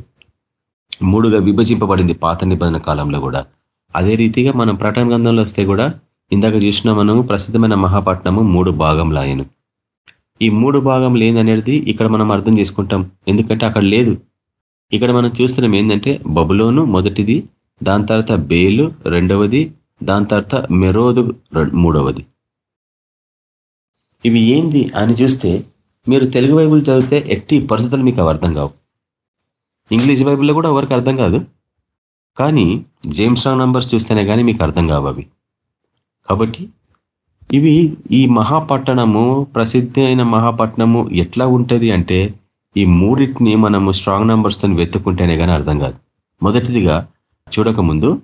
మూడుగా విభజింపబడింది పాత నిబంధన కాలంలో కూడా. అదే రీతిగా మనం ప్రటన గ్రంథంలో వస్తే కూడా ఇందాక చూసిన మనము ప్రసిద్ధమైన మహాపట్నము మూడు భాగం లాయను ఈ మూడు భాగం లేదనేది ఇక్కడ మనం అర్థం చేసుకుంటాం. ఎందుకంటే అక్కడ లేదు. ఇక్కడ మనం చూస్తున్నాం ఏంటంటే బబులోను మొదటిది దాని తర్వాత బేలు రెండవది దాని తర్వాత మెరోదు మూడవది. ఇవి ఏంది అని చూస్తే మీరు తెలుగు బైబుల్ చదివితే ఎట్టి పరిస్థితులు మీకు అర్థం కావు. ఇంగ్లీష్ బైబిల్లో కూడా ఎవరికి అర్థం కాదు. కానీ జేమ్స్ రాంగ్ నంబర్స్ చూస్తేనే కానీ మీకు అర్థం కావు అవి. కాబట్టి ఇవి ఈ మహాపట్టణము ప్రసిద్ధి అయిన మహాపట్టణము ఎట్లా ఉంటుంది అంటే ఈ మూడింటిని మనము స్ట్రాంగ్ నంబర్స్తో వెతుక్కుంటేనే కానీ అర్థం కాదు. మొదటిదిగా చూడకముందు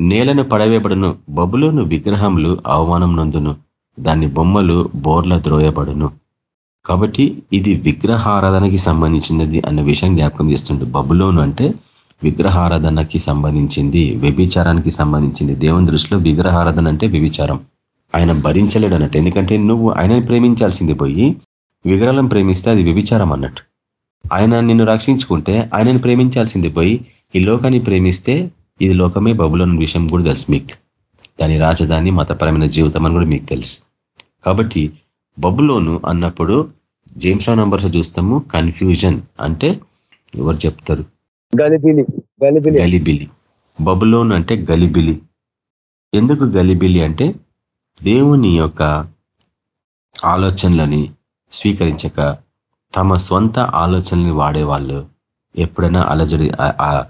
నేలను పడవేయబడును బబులోను విగ్రహములు అవమానం నందును దాని బొమ్మలు బోర్ల ద్రోయబడును. కాబట్టి ఇది విగ్రహారాధనకి సంబంధించినది అన్న విషయం జ్ఞాపకం చేస్తుండే. బబులోను అంటే విగ్రహారాధనకి సంబంధించింది వ్యభిచారానికి సంబంధించింది. దేవుని దృష్టిలో విగ్రహారాధన అంటే వ్యభిచారం. ఆయన భరించలేడు అన్నట్టు. ఎందుకంటే నువ్వు ఆయనని ప్రేమించాల్సింది పోయి విగ్రహాలను ప్రేమిస్తే అది వ్యభిచారం అన్నట్టు. ఆయన నిన్ను రక్షించుకుంటే ఆయనని ప్రేమించాల్సింది పోయి ఈ లోకాన్ని ప్రేమిస్తే ఇది లోకమే బబులోని విషయం కూడా తెలుసు మీకు. దాని రాజధాని మతపరమైన జీవితం అని కూడా మీకు తెలుసు. కాబట్టి బబులోను అన్నప్పుడు జేమ్స్ నంబర్స్ చూస్తాము. కన్ఫ్యూజన్ అంటే ఎవరు చెప్తారు?
గలిబిలి గలిబిలి.
బబులోన్ అంటే గలిబిలి. ఎందుకు గలిబిలి అంటే దేవుని యొక్క ఆలోచనలని స్వీకరించక తమ స్వంత ఆలోచనల్ని వాడేవాళ్ళు ఎప్పుడైనా అలజడి ఆ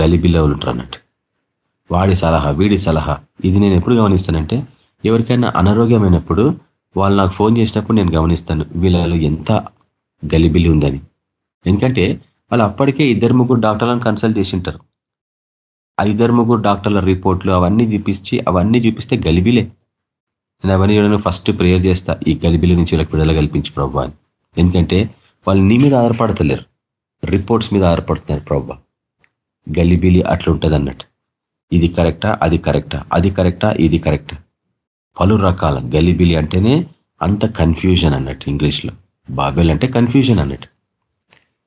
గలిబిలో ఉంటారు అన్నట్టు. వాడి సలహా వీడి సలహా. ఇది నేను ఎప్పుడు గమనిస్తానంటే ఎవరికైనా అనారోగ్యమైనప్పుడు వాళ్ళు నాకు ఫోన్ చేసినప్పుడు నేను గమనిస్తాను వీళ్ళలో ఎంత గలిబిలి ఉందని ఎందుకంటే వాళ్ళు అప్పటికే ఇద్దరు ముగ్గురు డాక్టర్లను కన్సల్ట్ చేసి ఉంటారు ఆ ఇద్దరు ముగ్గురు డాక్టర్ల రిపోర్ట్లు అవన్నీ చూపించి అవన్నీ చూపిస్తే గలిబిలే. నేను అవన్నీ ఫస్ట్ ప్రేయర్ చేస్తా ఈ గలిబిలి నుంచి వీళ్ళకి విడుదల కల్పించి ప్రభావ అని. ఎందుకంటే వాళ్ళు నీ మీద ఆధారపడతలేరు రిపోర్ట్స్ మీద ఆధారపడుతున్నారు ప్రభావ గలిబిలి అట్లా ఉంటుంది అన్నట్టు ఇది కరెక్టా? అది కరెక్టా? అది కరెక్టా? ఇది కరెక్టా? పలు రకాల గలిబిలి అంటేనే అంత కన్ఫ్యూజన్ అన్నట్టు ఇంగ్లీష్లో. బాబెల్ అంటే కన్ఫ్యూజన్ అన్నట్టు.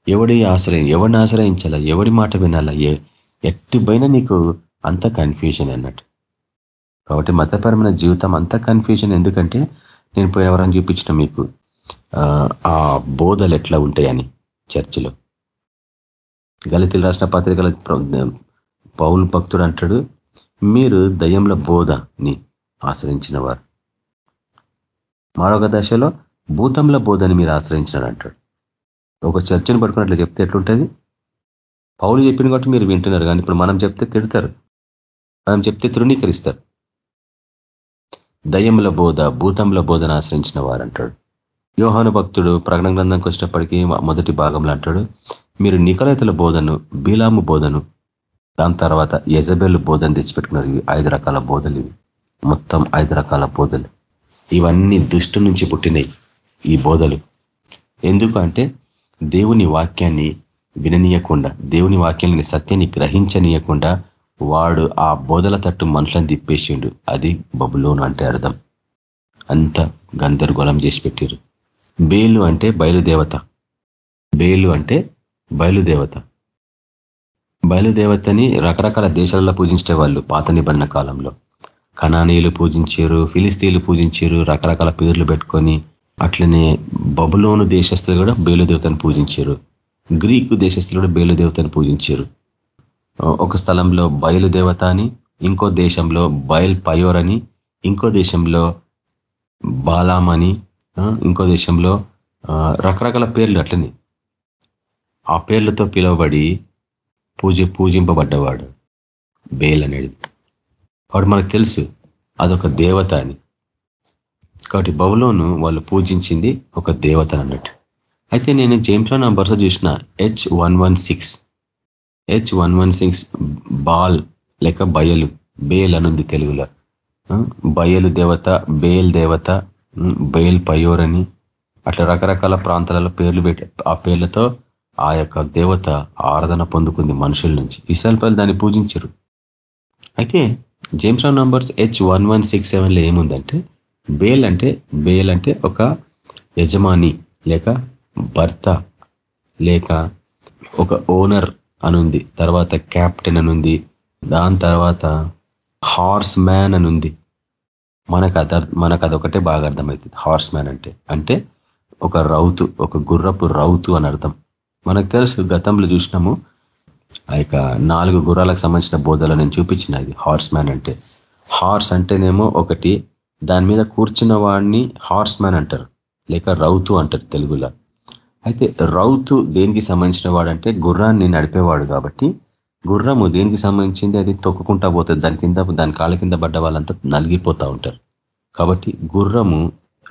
ఎవడి ఆశ్రయం ఎవరిని ఆశ్రయించాలా ఎవడి మాట వినాలా ఎట్టి పైన నీకు అంత కన్ఫ్యూజన్ అన్నట్టు. కాబట్టి మతపరమైన జీవితం అంత కన్ఫ్యూజన్ ఎందుకంటే నేను పోయిన చూపించిన మీకు ఆ బోధలు ఎట్లా ఉంటాయని చర్చిలో. గలితులు రాసిన పత్రికల పౌలు భక్తుడు అంటాడు మీరు దయ్యంల బోధని ఆశ్రయించిన వారు మరొక దశలో భూతంల బోధని మీరు ఆశ్రయించినారు అంటాడు. ఒక చర్చను అట్లా చెప్తే ఎట్లుంటుంది? పౌలు చెప్పిన కాబట్టి మీరు వింటున్నారు కానీ ఇప్పుడు మనం చెప్తే తిడతారు. మనం చెప్తే తృణీకరిస్తారు. దయ్యముల బోధ భూతముల బోధన ఆశ్రయించిన వారు అంటాడు. యోహాను భక్తుడు ప్రకటన గ్రంథంకి వచ్చినప్పటికీ మొదటి భాగంలో అంటాడు మీరు నికలైతుల బోధను బీలాము బోధను దాని తర్వాత యజబెల్ బోధన తెచ్చిపెట్టుకున్నారు. ఐదు రకాల బోధలు ఇవి. మొత్తం ఐదు రకాల బోధలు. ఇవన్నీ దుష్టు నుంచి పుట్టినాయి ఈ బోధలు. ఎందుకంటే దేవుని వాక్యాన్ని విననీయకుండా దేవుని వాక్యాన్ని సత్యాన్ని గ్రహించనీయకుండా వాడు ఆ బోధల తట్టు మనుషులను తిప్పేసిండు. అది బబులోను అంటే అర్థం. అంత గందరగోళం చేసి పెట్టారు బేలు అంటే బయలుదేవత. బేలు అంటే బయలుదేవత. బయలుదేవతని రకరకాల దేశాలలో పూజించే వాళ్ళు పాత నిబంధన కాలంలో. కణానీయులు పూజించారు ఫిలిస్తీన్లు పూజించారు రకరకాల పేర్లు పెట్టుకొని అట్లనే బబులోను దేశస్తులు కూడా బేలుదేవతను పూజించారు. గ్రీకు దేశస్తులు కూడా బేలుదేవతను పూజించారు. ఒక స్థలంలో బయలుదేవత అని ఇంకో దేశంలో బయల్ పయోర్ అని ఇంకో దేశంలో బాలాం అని ఇంకో దేశంలో రకరకాల పేర్లు అట్లని. ఆ పేర్లతో పిలువబడి పూజ పూజింపబడ్డవాడు బేల్ అనేది. వాడు మనకు తెలుసు అదొక దేవత అని. కాబట్టి బబులోను వాళ్ళు పూజించింది ఒక దేవత అన్నట్టు. అయితే నేను జేమ్స్లో నా భరోసా చూసిన H one one six H one one six Baal లేక బయలు బేల్ అనుంది తెలుగులో. బయలు దేవత బేల్ దేవత బేల్ పయోర్ అని. అట్లా రకరకాల ప్రాంతాలలో పేర్లు పెట్టి ఆ పేర్లతో ఆ యొక్క దేవత ఆరాధన పొందుకుంది మనుషుల నుంచి. ఇస్రాయల్ దాన్ని పూజించరు. అయితే జేమ్స్ రావు numbers H one one six సెవెన్లో ఏముందంటే బేల్ అంటే బేల్ అంటే ఒక యజమాని లేక భర్త లేక ఒక ఓనర్ అనుంది తర్వాత క్యాప్టెన్ అనుంది దాని తర్వాత హార్స్ మ్యాన్ అనుంది. మనకు అద మనకు అదొకటే బాగా అర్థమవుతుంది హార్స్ మ్యాన్ అంటే. అంటే ఒక రౌతు ఒక గుర్రపు రౌతు అని అర్థం. మనకు తెలుసు గతంలో చూసినాము ఆ యొక్క నాలుగు గుర్రాలకు సంబంధించిన బోధలు నేను చూపించిన ఇది హార్స్ మ్యాన్ అంటే. హార్స్ అంటేనేమో ఒకటి దాని మీద కూర్చున్న వాడిని హార్స్ మ్యాన్ అంటారు లేక రౌతు అంటారు తెలుగులో. అయితే రౌతు దేనికి సంబంధించిన వాడంటే గుర్రాన్ని నడిపేవాడు కాబట్టి గుర్రము దేనికి సంబంధించింది? అది తొక్కుకుంటా పోతుంది దాని కింద దాని కాళ్ళ కింద పడ్డ వాళ్ళంతా నలిగిపోతూ ఉంటారు. కాబట్టి గుర్రము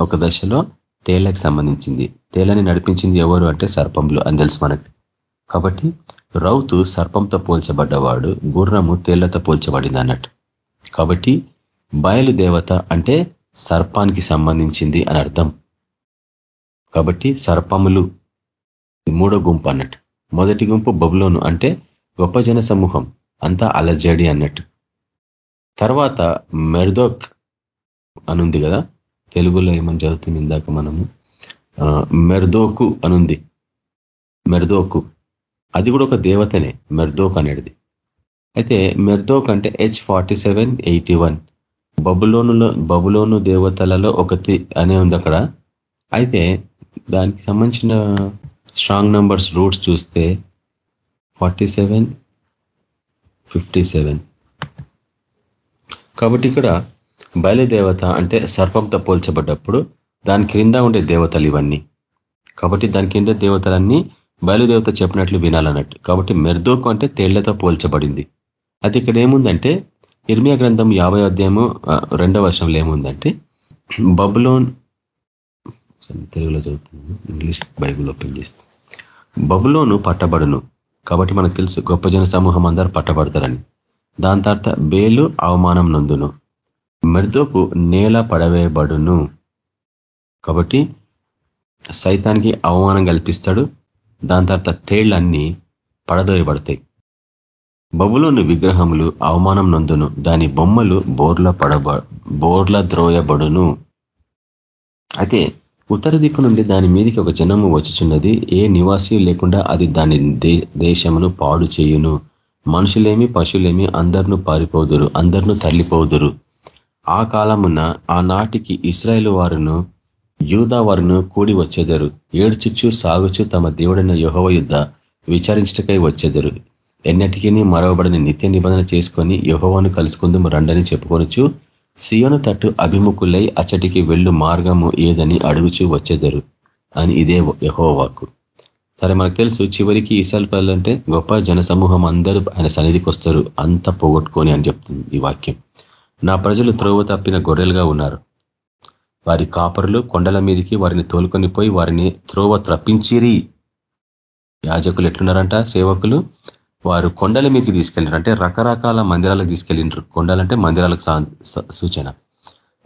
ఒక దశలో తేళ్ళకు సంబంధించింది. తేలని నడిపించింది ఎవరు అంటే సర్పంలు అని తెలుసు మనకి. కాబట్టి రౌతు సర్పంతో పోల్చబడ్డవాడు గుర్రము తేళ్ళతో పోల్చబడింది అన్నట్టు కాబట్టి బయలు దేవత అంటే సర్పానికి సంబంధించింది అని అర్థం. కాబట్టి సర్పములు మూడో గుంపు అన్నట్టు. మొదటి గుంపు బబులోను అంటే గొప్ప జన సమూహం అంతా అలజడి అన్నట్టు. తర్వాత మెర్దోక్ అనుంది కదా తెలుగులో ఏమని చదువుతుంది ఇందాక మనము? మెర్దోకు అనుంది. మెర్దోకు. అది కూడా ఒక దేవతనే మెర్దోక్ అనేది అయితే మెర్దోక్ అంటే H forty seven eighty one బబులోనులో బబులోను దేవతలలో ఒకటి అనే ఉంది అక్కడ. అయితే దానికి సంబంధించిన స్ట్రాంగ్ నంబర్స్ రూట్స్ చూస్తే ఫార్టీ సెవెన్ ఫిఫ్టీ సెవెన్ కాబట్టి ఇక్కడ బయలుదేవత అంటే సర్పంతో పోల్చబడ్డప్పుడు దాని క్రింద ఉండే దేవతలు ఇవన్నీ. కాబట్టి దాని కింద దేవతలన్నీ బయలుదేవత చెప్పినట్లు వినాలన్నట్టు. కాబట్టి మెర్దోకు అంటే తేళ్ళతో పోల్చబడింది. అది ఇక్కడ ఏముందంటే ఇర్మియా గ్రంథం యాభై అధ్యాయము రెండవ వర్షంలో ఏముందంటే బబులోన్ తెలుగులో చదువుతున్నాను ఇంగ్లీష్ బైబుల్ ఓపెన్ చేస్తుంది బబులోను పట్టబడును. కాబట్టి మనకు తెలుసు గొప్ప జన సమూహం అందరూ పట్టబడతారని. దాని తర్వాత బేలు అవమానం నందును. మెర్దోకు నేల పడవేయబడును. కాబట్టి సైతానికి అవమానం కల్పిస్తాడు. దాని తర్వాత తేళ్ళన్నీ పడదోయబడతాయి. బబులోని విగ్రహములు అవమానం నందును. దాని బొమ్మలు బోర్ల పడబ బోర్ల ద్రోయబడును. అయితే ఉత్తర దిక్కు నుండి దాని మీదికి ఒక జనము వచ్చుచున్నది. ఏ నివాసి లేకుండా అది దాని దేశమును పాడు చేయును. మనుషులేమి పశువులేమి అందరినూ పారిపోదురు అందరినూ తల్లిపోదురు ఆ కాలమున ఆనాటికి ఇస్రాయేల్ వారును యూదా వారును కూడి వచ్చేదరు. ఏడ్చుచ్చు సాగుచు తమ దేవుడైన యుహవ యుద్ధ విచారించటకై వచ్చేదరు. ఎన్నటికీ మరవబడిన నిత్య నిబంధన చేసుకొని యుహోవాను కలుసుకుందాం రండని చెప్పుకొనొచ్చు సియోను తట్టు అభిముఖులై అచ్చటికి వెళ్ళు మార్గము ఏదని అడుగుచూ వచ్చేదరు అని ఇదే యహోవాకు. సరే మనకు తెలుసు చివరికి ఈసాల్ పల్లంటే గొప్ప జన సమూహం అందరూ ఆయన సన్నిధికి వస్తారు అంత పోగొట్టుకొని అని చెప్తుంది ఈ వాక్యం. నా ప్రజలు త్రోవ తప్పిన గొర్రెలుగా ఉన్నారు. వారి కాపరులు కొండల మీదకి వారిని తోలుకొని పోయి వారిని త్రోవ త్రప్పించిరి యాజకులు ఎట్లున్నారంట? సేవకులు వారు కొండల మీదకి తీసుకెళ్ళారు అంటే రకరకాల మందిరాలకు తీసుకెళ్ళినారు కొండలంటే మందిరాలకు సూచన.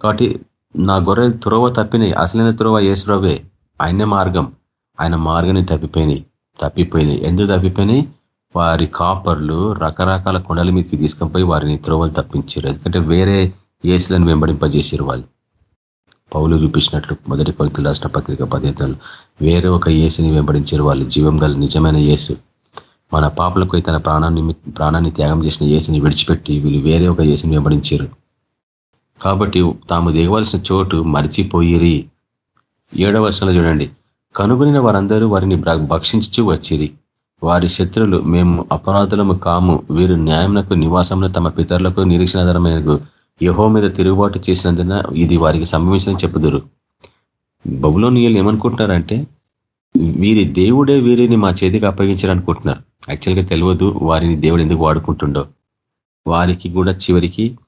కాబట్టి నా గొర్రె త్రోవ తప్పినాయి అసలైన త్రోవ ఏసురవే ఆయన మార్గం. ఆయన మార్గాన్ని తప్పిపోయినాయి తప్పిపోయినాయి ఎందుకు తప్పిపోయినాయి వారి కాపర్లు రకరకాల కొండల మీదకి తీసుకొని వారిని త్రోవలు తప్పించారు ఎందుకంటే వేరే ఏసులను వెంబడింపజేసారు వాళ్ళు. పౌలు చూపించినట్లు మొదటి కొలితులు రాష్ట్ర పత్రిక పద్ధతులు వేరే ఒక ఏసుని వెంబడించారు వాళ్ళు జీవం గల నిజమైన ఏసు మన పాపలకు తన ప్రాణాన్ని ప్రాణాన్ని త్యాగం చేసిన ఏసుని విడిచిపెట్టి వీళ్ళు వేరే ఒక ఏసుని వెంబడించారు. కాబట్టి తాము దిగవలసిన చోటు మరిచిపోయిరి. ఏడవ వర్షంలో చూడండి. కనుగొనిన వారందరూ వారిని భక్షించి వచ్చిరి. వారి శత్రులు మేము అపరాధులము కాము. వీరు న్యాయమునకు నివాసంలో తమ పితరులకు నిరీక్షణాధారమైన యహో మీద తిరుగుబాటు చేసినందున ఇది వారికి సంభవించదని చెప్పుదురు. బబులోనియలు ఏమనుకుంటున్నారంటే వీరి దేవుడే వీరిని మా చేతికి అప్పగించారనుకుంటున్నారు. యాక్చువల్గా తెలియదు వారిని దేవుడు ఎందుకు వాడుకుంటుండో. వారికి కూడా చివరికి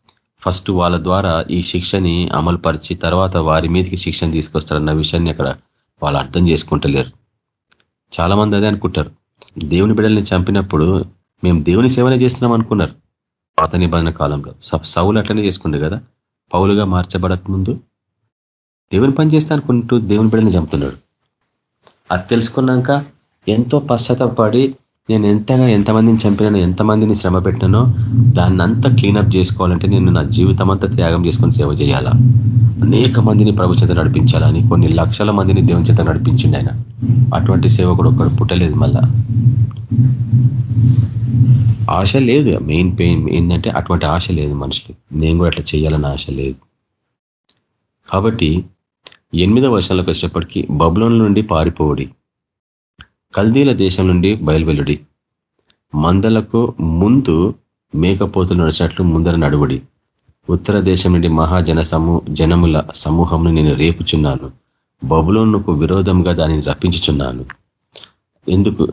ఫస్ట్ వాళ్ళ ద్వారా ఈ శిక్షని అమలు పరిచి తర్వాత వారి మీదకి శిక్షణ తీసుకొస్తారన్న విషయాన్ని అక్కడ వాళ్ళు అర్థం చేసుకుంటలేరు. చాలా మంది అదే అనుకుంటారు. దేవుని బిడ్డల్ని చంపినప్పుడు మేము దేవుని సేవనే చేస్తున్నాం అనుకున్నారు పాత నిబంధన కాలంలో. సౌలు అట్లనే చేసుకుండే కదా? పౌలుగా మార్చబడక ముందు? దేవుని పని చేస్తా అనుకుంటూ దేవుని బిడ్డని చంపుతున్నాడు. అది తెలుసుకున్నాక ఎంతో పశ్చాత్తపడి నేను ఎంతగా ఎంతమందిని చంపినానో ఎంతమందిని శ్రమ పెట్టినానో దాన్ని అంతా క్లీనప్ చేసుకోవాలంటే నేను నా జీవితం అంతా త్యాగం చేసుకొని సేవ చేయాలా? అనేక మందిని ప్రభు చేత నడిపించాలని కొన్ని లక్షల మందిని దేవుని చేత నడిపించింది ఆయన. అటువంటి సేవ కూడా ఒక్కడు పుట్టలేదు మళ్ళా. ఆశ లేదు. మెయిన్ పెయిన్ ఏంటంటే అటువంటి ఆశ లేదు మనుషులకి నేను కూడా అట్లా చేయాలని ఆశ లేదు. కాబట్టి ఎనిమిదో వర్షాలకు వచ్చేప్పటికీ బబులోన్ నుండి పారిపోవుడి. కల్దీల దేశం నుండి బయలువెలుడి మందలకు ముందు మేకపోతులు నడిచినట్లు ముందర నడువుడి. ఉత్తర దేశం నుండి మహాజన సమూ జనముల సమూహంను నేను రేపుచున్నాను. బబులోన్కు విరోధంగా దానిని రప్పించుచున్నాను. ఎందుకు?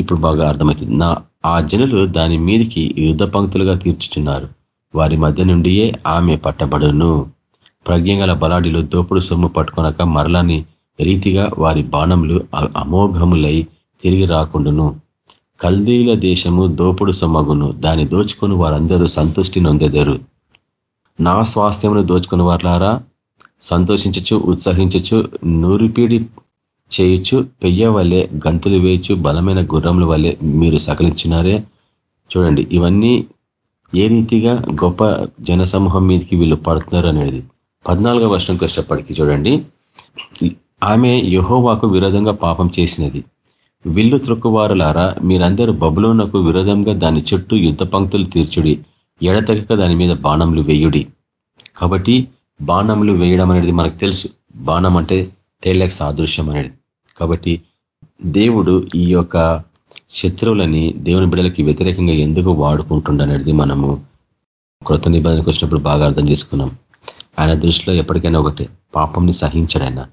ఇప్పుడు బాగా అర్థమవుతుంది. నా ఆ జనులు దాని మీదికి యుద్ధ పంక్తులుగా తీర్చుచున్నారు. వారి మధ్య నుండియే ఆమె పట్టబడును. ప్రజ్ఞగల బలాడిలు దోపుడు సొమ్ము పట్టుకొనక మరలాని రీతిగా వారి బాణములు అమోఘములై తిరిగి రాకుండును. కల్దీల దేశము దోపుడు సొమ్మగును. దాన్ని దోచుకొని వారందరూ సంతృష్టి నొందెదరు. నా స్వాస్థ్యమును దోచుకుని వారులారా సంతోషించచ్చు ఉత్సహించచ్చు నూరిపీడి చేయొచ్చు పెయ్య వల్లే గంతులు వేయచ్చు బలమైన గుర్రముల వల్లే మీరు సకలించినారే? చూడండి ఇవన్నీ ఏ రీతిగా గొప్ప జనసమూహం మీదకి వీళ్ళు పడుతున్నారు అనేది. పద్నాలుగో వర్షంకి వచ్చేప్పటికీ చూడండి. ఆమె యహోవాకు విరోధంగా పాపం చేసినది. విల్లు త్రొక్కువారులారా మీరందరూ బబులోనకు విరోధంగా దాని చుట్టూ యుద్ధ పంక్తులు తీర్చుడి ఎడతెగక దాని మీద బాణంలు వేయుడి. కాబట్టి బాణములు వేయడం అనేది మనకు తెలుసు. బాణం అంటే తేళ్ళకు సాదృశ్యం అనేది. కాబట్టి దేవుడు ఈ యొక్క శత్రువులని దేవుని బిడ్డలకి వ్యతిరేకంగా ఎందుకు వాడుకుంటుండనేది మనము కృత నిబంధనకు వచ్చినప్పుడు బాగా అర్థం చేసుకున్నాం. ఆయన దృష్టిలో ఎప్పటికైనా ఒకటే పాపంని సహించాడు ఆయన.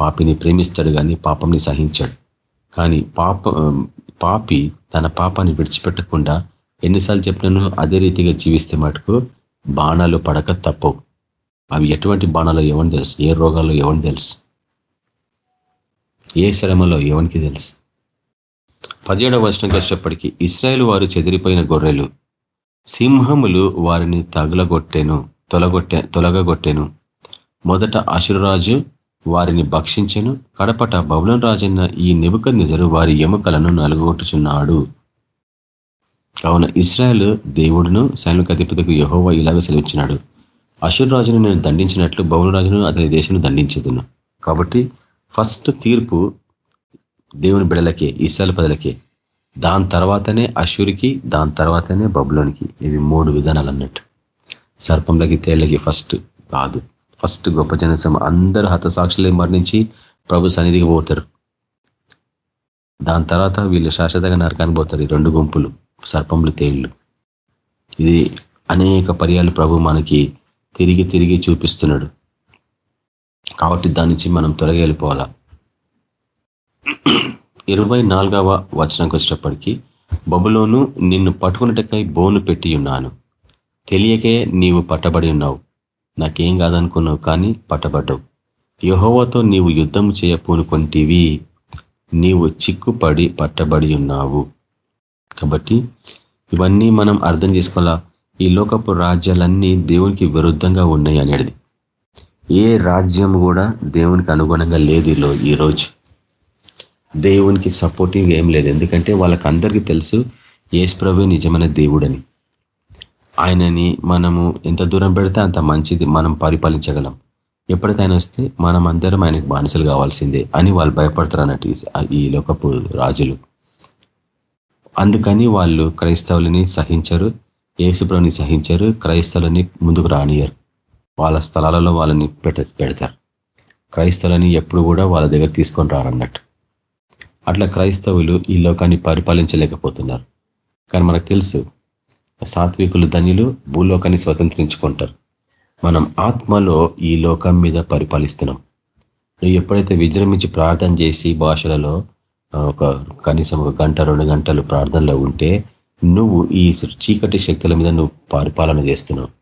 పాపిని ప్రేమిస్తాడు కానీ పాపంని సహించాడు. కానీ పాప పాపి తన పాపాన్ని విడిచిపెట్టకుండా ఎన్నిసార్లు చెప్పినాను అదే రీతిగా జీవిస్తే మటుకు బాణాలు పడక తప్పవు. అవి ఎటువంటి బాణాలు ఎవరిని తెలుసు? ఏ రోగాల్లో ఎవరిని తెలుసు? ఏ శ్రమలో ఎవరికి తెలుసు? పదిహేడవ వర్షంకి వచ్చేప్పటికీ ఇస్రాయేల్ వారు చెదిరిపోయిన గొర్రెలు సింహములు వారిని తగులగొట్టెను తొలగొట్టె తొలగగొట్టెను. మొదట అశురాజు వారిని భక్షించెను కడపట బబులం రాజన్న ఈ నిబుక నిజరు వారి ఎముకలను నలుగొట్టుచున్నాడు కావున ఇస్రాయల్ దేవుడును సైనిక అధిపతికి యహోవ ఇలాగ సెలవిచ్చినాడు. రాజును నేను దండించినట్లు రాజును అతని దేశం దండించదును. కాబట్టి ఫస్ట్ తీర్పు దేవుని బిడలకే ఈశాల పదలకే దాని తర్వాతనే అశురికి దాని తర్వాతనే బబులోనికి. ఇవి మూడు విధానాలు అన్నట్టు. సర్పంలకి తేళ్ళకి ఫస్ట్ కాదు. ఫస్ట్ గొప్ప జనసం అందరూ హతసాక్షులే మరణించి ప్రభు సన్నిధికి పోతారు. దాని తర్వాత వీళ్ళు శాశ్వతంగా నరకానికి పోతారు ఈ రెండు గుంపులు సర్పంలు తేళ్ళు. ఇది అనేక పర్యాలు ప్రభు మనకి తిరిగి తిరిగి చూపిస్తున్నాడు. కాబట్టి దాని నుంచి మనం త్వరగా వెళ్ళిపోవాలా? ఇరవై నాలుగవ వచనంకి వచ్చేటప్పటికీ బబులోను నిన్ను పట్టుకున్నటకై బోను పెట్టి ఉన్నాను. తెలియకే నీవు పట్టబడి ఉన్నావు. నాకేం కాదనుకున్నావు కానీ పట్టబడ్డావు. యహోవతో నీవు యుద్ధం చేయపూనుకొంటివి. నీవు చిక్కుపడి పట్టబడి ఉన్నావు. కాబట్టి ఇవన్నీ మనం అర్థం చేసుకోవాలా? ఈ లోకపు రాజ్యాలన్నీ దేవునికి విరుద్ధంగా ఉన్నాయి అనేది ఏ రాజ్యం కూడా దేవునికి అనుగుణంగా లేదు ఈ రోజు. దేవునికి సపోర్టివ్ ఏం లేదు. ఎందుకంటే వాళ్ళకి అందరికీ తెలుసు ఏసుప్రభు నిజమైన దేవుడని. ఆయనని మనము ఎంత దూరం పెడితే అంత మంచిది మనం పరిపాలించగలం. ఎప్పటికైనా ఆయన వస్తే మనం అందరం ఆయనకు బానిసలు కావాల్సిందే అని వాళ్ళు భయపడతారు అన్నట్టు ఈ లోకపు రాజులు. అందుకని వాళ్ళు క్రైస్తవులని సహించరు ఏసుప్రభుని సహించరు క్రైస్తవులని ముందుకు రానియరు వాళ్ళ స్థలాలలో వాళ్ళని పెట్ట పెడతారు. క్రైస్తవులని ఎప్పుడు కూడా వాళ్ళ దగ్గర తీసుకొని రారన్నట్టు. అట్లా క్రైస్తవులు ఈ లోకాన్ని పరిపాలించలేకపోతున్నారు. కానీ మనకు తెలుసు సాత్వికులు ధనిలు భూలోకాన్ని స్వతంత్రించుకుంటారు. మనం ఆత్మలో ఈ లోకం మీద పరిపాలిస్తున్నాం. నువ్వు ఎప్పుడైతే విజృంభించి ప్రార్థన చేసి భాషలలో ఒక కనీసం ఒక గంట రెండు గంటలు ప్రార్థనలో ఉంటే నువ్వు ఈ చీకటి శక్తుల మీద నువ్వు పరిపాలన చేస్తున్నావు.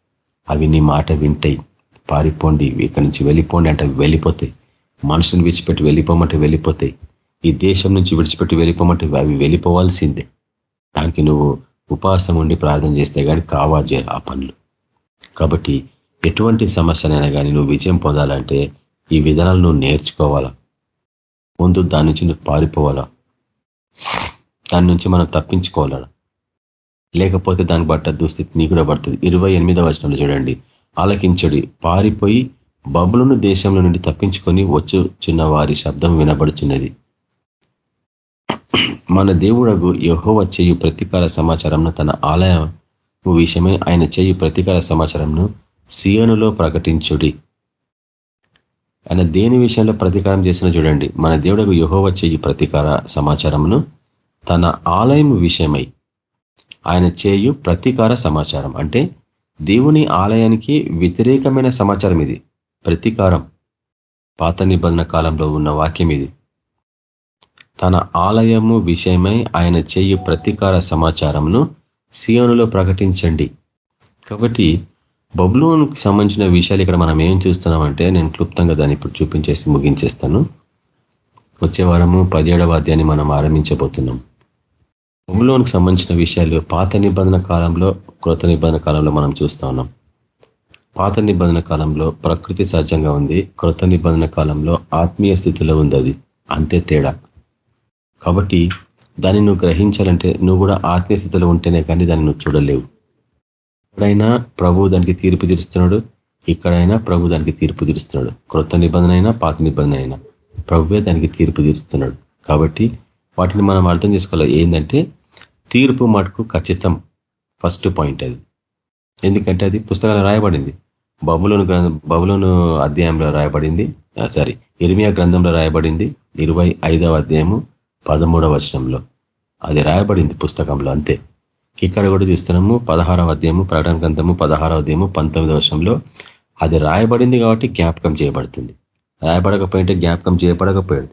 అవి నీ మాట వింటాయి పారిపోండి ఇక్కడి నుంచి వెళ్ళిపోండి అంటే వెళ్ళిపోతాయి మనుషుని విడిచిపెట్టి వెళ్ళిపోమంటే వెళ్ళిపోతాయి ఈ దేశం నుంచి విడిచిపెట్టి వెళ్ళిపోమంటే అవి వెళ్ళిపోవాల్సిందే. దానికి నువ్వు ఉపవాసం ఉండి ప్రార్థన చేస్తే కానీ కావాలి ఆ పనులు. కాబట్టి ఎటువంటి సమస్యనైనా కానీ నువ్వు విజయం పొందాలంటే ఈ విధానాలు నువ్వు నేర్చుకోవాలా? ముందు దాని నుంచి నువ్వు పారిపోవాలా? దాని నుంచి మనం తప్పించుకోవాలా? లేకపోతే దాన్ని బట్ట దుస్థితి నీ కూడా పడుతుంది. ఇరవై ఎనిమిదవ వచనంలో చూడండి. ఆలకించడి. పారిపోయి బబులను దేశంలో నుండి తప్పించుకొని వచ్చుచున్న వారి శబ్దం వినబడుచున్నది. మన దేవుడకు యహోవ చేయు ప్రతీకార సమాచారంను తన ఆలయం విషయమై ఆయన చేయు ప్రతీకార సమాచారంను సియోనులో ప్రకటించుడి. ఆయన దేని విషయంలో ప్రతీకారం చేసిన చూడండి. మన దేవుడకు యహోవ చేయు ప్రతీకార సమాచారంను తన ఆలయం విషయమై ఆయన చేయు ప్రతీకార సమాచారం. అంటే దేవుని ఆలయానికి వ్యతిరేకమైన సమాచారం ఇది. ప్రతీకారం. పాత నిబంధన కాలంలో ఉన్న వాక్యం ఇది. తన ఆలయము విషయమై ఆయన చేయు ప్రతీకార సమాచారంను సియోనులో ప్రకటించండి. కాబట్టి బబులోన్కి సంబంధించిన విషయాలు ఇక్కడ మనం ఏం చూస్తున్నామంటే నేను క్లుప్తంగా దాన్ని ఇప్పుడు చూపించేసి ముగించేస్తాను. వచ్చే వారము పదిహేడవ అధ్యాయాన్ని మనం ఆరంభించబోతున్నాం. భూమిలోనికి సంబంధించిన విషయాలు పాత నిబంధన కాలంలో కృత నిబంధన కాలంలో మనం చూస్తా ఉన్నాం. పాత నిబంధన కాలంలో ప్రకృతి సహజంగా ఉంది కృత నిబంధన కాలంలో ఆత్మీయ స్థితిలో ఉంది అది. అంతే తేడా. కాబట్టి దాన్ని నువ్వు గ్రహించాలంటే నువ్వు కూడా ఆత్మీయ స్థితిలో ఉంటేనే కానీ దాన్ని నువ్వు చూడలేవు. ఎక్కడైనా ప్రభు దానికి తీర్పు తీరుస్తున్నాడు ఇక్కడైనా ప్రభు దానికి తీర్పు తీరుస్తున్నాడు. క్రొత్త నిబంధన అయినా పాత నిబంధన అయినా ప్రభువే దానికి తీర్పు తీరుస్తున్నాడు. కాబట్టి వాటిని మనం అర్థం చేసుకోవాలి. ఏంటంటే తీర్పు మటుకు ఖచ్చితం. ఫస్ట్ పాయింట్ అది. ఎందుకంటే అది పుస్తకాలు రాయబడింది. బబులోను బబులోను అధ్యాయంలో రాయబడింది. సారీ ఇరిమియా గ్రంథంలో రాయబడింది. ఇరవై ఐదవ అధ్యాయము పదమూడవ వచనంలో. అది రాయబడింది పుస్తకంలో అంతే. ఇక్కడ కూడా చూస్తున్నాము పదహారవ అధ్యాయము ప్రకటన గ్రంథము పదహారవ అధ్యాయము పంతొమ్మిదవ వర్షంలో అది రాయబడింది కాబట్టి జ్ఞాపకం చేయబడుతుంది. రాయబడకపోయింటే జ్ఞాపకం చేయబడకపోయింది.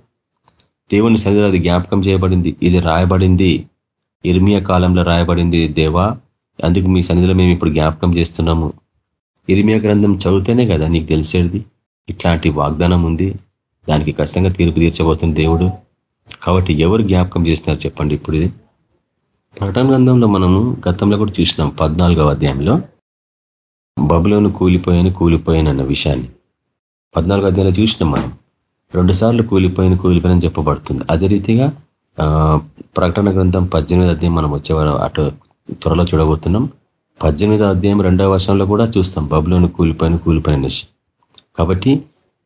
దేవుని సన్నిధిలో అది జ్ఞాపకం చేయబడింది. ఇది రాయబడింది. ఇర్మియా కాలంలో రాయబడింది దేవా అందుకు మీ సన్నిధిలో మేము ఇప్పుడు జ్ఞాపకం చేస్తున్నాము. ఇర్మియా గ్రంథం చదివితేనే కదా నీకు తెలిసేది? ఇట్లాంటి వాగ్దానం ఉంది. దానికి ఖచ్చితంగా తీర్పు తీర్చబోతుంది దేవుడు. కాబట్టి ఎవరు జ్ఞాపకం చేస్తున్నారు చెప్పండి ఇప్పుడు ఇది. ప్రకటన గ్రంథంలో మనము గతంలో కూడా చూసినాం పద్నాలుగవ అధ్యాయంలో. బబులోను కూలిపోయాను కూలిపోయాను అన్న విషయాన్ని. పద్నాలుగో అధ్యాయంలో చూసినాం మనం. రెండుసార్లు కూలిపోయిన కూలిపోయిన చెప్పబడుతుంది. అదే రీతిగా ప్రకటన గ్రంథం పద్దెనిమిది అధ్యాయం మనం వచ్చేవారు అటు త్వరలో చూడబోతున్నాం. పద్దెనిమిది అధ్యాయం రెండవ వర్షంలో కూడా చూస్తాం. బబులోని కూలిపోయిన కూలిపోయిన కాబట్టి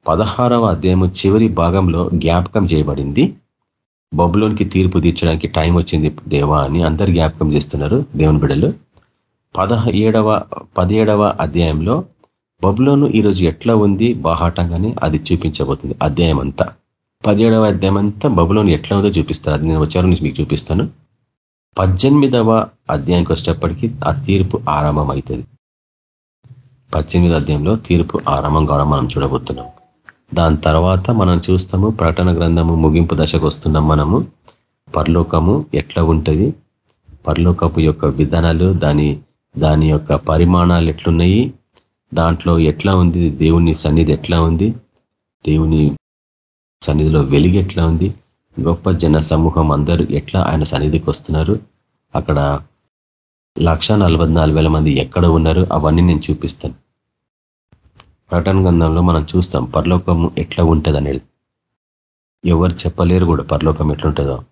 పదహారవ అధ్యాయం చివరి భాగంలో జ్ఞాపకం చేయబడింది. బబులోనికి తీర్పు తీర్చడానికి టైం వచ్చింది దేవా అని అందరు జ్ఞాపకం చేస్తున్నారు దేవుని బిడలు పదహ ఏడవ పదిహేడవ అధ్యాయంలో బబులోను ఈరోజు ఎట్లా ఉంది? బాహాటంగానే అది చూపించబోతుంది అధ్యాయం అంతా పదిహేడవ అధ్యాయం అంతా బబులోని ఎట్లా ఉందో చూపిస్తారు అది నేను వచ్చారు నుంచి మీకు చూపిస్తాను. పద్దెనిమిదవ అధ్యాయంకి వచ్చేటప్పటికీ ఆ తీర్పు ఆరంభం అవుతుంది పద్దెనిమిది అధ్యాయంలో తీర్పు ఆరంభం కావడం మనం చూడబోతున్నాం. దాని తర్వాత మనం చూస్తాము ప్రకటన గ్రంథము ముగింపు దశకు వస్తున్నాం మనము పరలోకము ఎట్లా ఉంటుంది పరలోకపు యొక్క విధానాలు దాని దాని యొక్క పరిమాణాలు ఎట్లున్నాయి దాంట్లో ఎట్లా ఉంది దేవుని సన్నిధి ఎట్లా ఉంది దేవుని సన్నిధిలో వెలిగి ఎట్లా ఉంది? గొప్ప జన సమూహం అందరూ ఎట్లా ఆయన సన్నిధికి వస్తున్నారు? అక్కడ లక్ష మంది ఎక్కడ ఉన్నారు? అవన్నీ నేను చూపిస్తాను. ప్రకటన గంధంలో మనం చూస్తాం పరలోకము ఎట్లా ఉంటుంది అనేది ఎవరు చెప్పలేరు కూడా పరలోకం ఎట్లుంటుందో.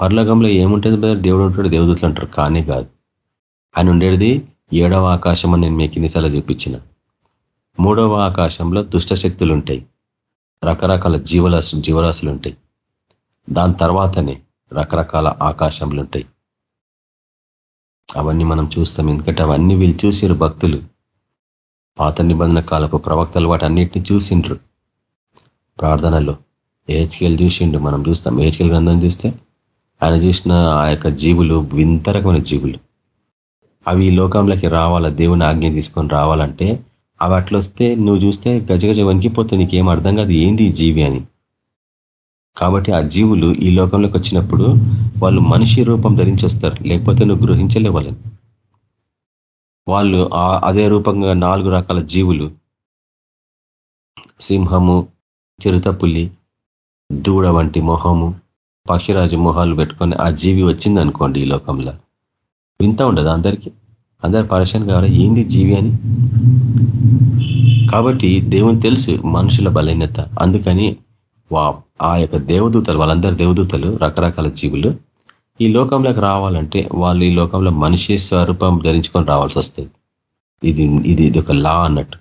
పరలోకంలో ఏముంటుంది దేవుడు ఉంటాడు దేవదూతలు అంటారు కానీ కాదు. ఆయన ఉండేది ఏడవ ఆకాశం అని నేను మీకు ఇన్నిసార్లు చూపించిన. మూడవ ఆకాశంలో దుష్ట శక్తులు ఉంటాయి రకరకాల జీవరాశులు జీవరాశులు ఉంటాయి దాని తర్వాతనే రకరకాల ఆకాశంలు ఉంటాయి అవన్నీ మనం చూస్తాం. ఎందుకంటే అవన్నీ వీళ్ళు చూసారు భక్తులు. పాత నిబంధన కాలపు ప్రవక్తలు వాటి అన్నిటినీ చూసిండ్రు. ప్రార్థనలో ఏహెచ్కేలు చూసిండు. మనం చూస్తాం. ఏహెచ్కేల్ గ్రంథం చూస్తే ఆయన చూసిన ఆ యొక్క జీవులు వింతరకమైన జీవులు. అవి ఈ లోకంలోకి రావాలా? దేవుని ఆజ్ఞ తీసుకొని రావాలంటే అవి అట్లొస్తే నువ్వు చూస్తే గజగజ వణికిపోతే నీకేం అర్థం కాదు ఏంది జీవి అని. కాబట్టి ఆ జీవులు ఈ లోకంలోకి వచ్చినప్పుడు వాళ్ళు మనిషి రూపం ధరించి వస్తారు లేకపోతే నువ్వు గ్రహించలే వాళ్ళని. వాళ్ళు అదే రూపంగా నాలుగు రకాల జీవులు సింహము చిరుతపుల్లి దూడ వంటి మొహము పక్షిరాజు మొహాలు పెట్టుకొని ఆ జీవి వచ్చింది అనుకోండి ఈ లోకంలో. వింత ఉండదు అందరికీ? అందరు పరిశీలన కావాలి. ఏంది జీవి అని? కాబట్టి దేవుని తెలుసు మనుషుల బలహీనత. అందుకని ఆ యొక్క దేవదూతలు వాళ్ళందరూ దేవదూతలు రకరకాల జీవులు ఈ లోకంలోకి రావాలంటే వాళ్ళు ఈ లోకంలో మనిషి స్వరూపం ధరించుకొని రావాల్సి వస్తుంది. ఇది ఇది ఇది ఒక లా అన్నట్టు.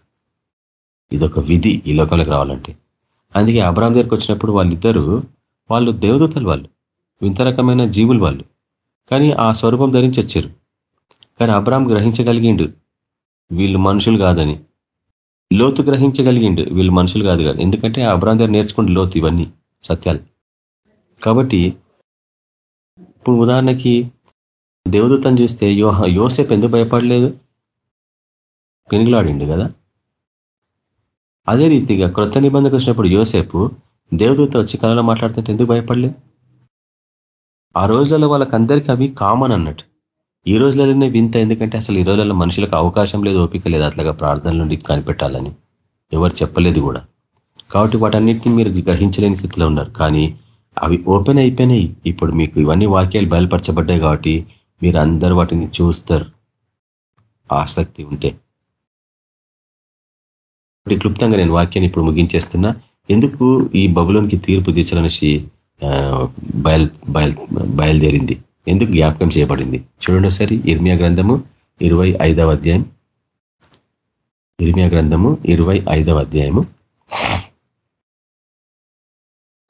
ఇది ఒక విధి ఈ లోకంలోకి రావాలంటే. అందుకే అబ్రామ్ దగ్గరికి వచ్చినప్పుడు వాళ్ళిద్దరూ వాళ్ళు దేవదూతలు వాళ్ళు వింత రకమైన జీవులు వాళ్ళు. కానీ ఆ స్వరూపం ధరించి వచ్చారు కానీ అబ్రామ్ గ్రహించగలిగిండు. వీళ్ళు మనుషులు కాదని. లోతు గ్రహించగలిగిండు. వీళ్ళు మనుషులు కాదు కానీ. ఎందుకంటే అబ్రామ్ దగ్గర నేర్చుకుంటే లోతు ఇవన్నీ సత్యాలు. కాబట్టి ఇప్పుడు ఉదాహరణకి దేవదూతను చూస్తే యోహ యోసేపు ఎందుకు భయపడలేదు? పెనుగులాడిండు కదా. అదే రీతిగా క్రొత్త నిబంధనకు వచ్చినప్పుడు యోసేపు దేవదూత వచ్చి కళలో మాట్లాడుతుంటే ఎందుకు భయపడలేదు? ఆ రోజులలో వాళ్ళకందరికీ అవి కామన్ అన్నట్టు. ఈ రోజులలోనే వింత ఎందుకంటే అసలు ఈ రోజులలో మనుషులకు అవకాశం లేదు ఓపిక లేదు అట్లాగా ప్రార్థన నుండి కనిపెట్టాలని. ఎవరు చెప్పలేదు కూడా. కాబట్టి వాటన్నిటిని మీరు గ్రహించలేని స్థితిలో ఉన్నారు. కానీ అవి ఓపెన్ అయిపోయినాయి. ఇప్పుడు మీకు ఇవన్నీ వాక్యాలు బయలుపరచబడ్డాయి కాబట్టి మీరు అందరు వాటిని చూస్తారు. ఆసక్తి ఉంటే. ఇప్పుడు క్లుప్తంగా నేను వాక్యాన్ని ఇప్పుడు ముగించేస్తున్నా. ఎందుకు ఈ బబులోనికి తీర్పు తీర్చాలనేసి బయలు బయలు బయలుదేరింది? ఎందుకు జ్ఞాపకం చేయబడింది? చూడండి ఒకసారి ఇర్మియా గ్రంథము ఇరవై అధ్యాయం. ఇర్మియా గ్రంథము ఇరవై అధ్యాయము.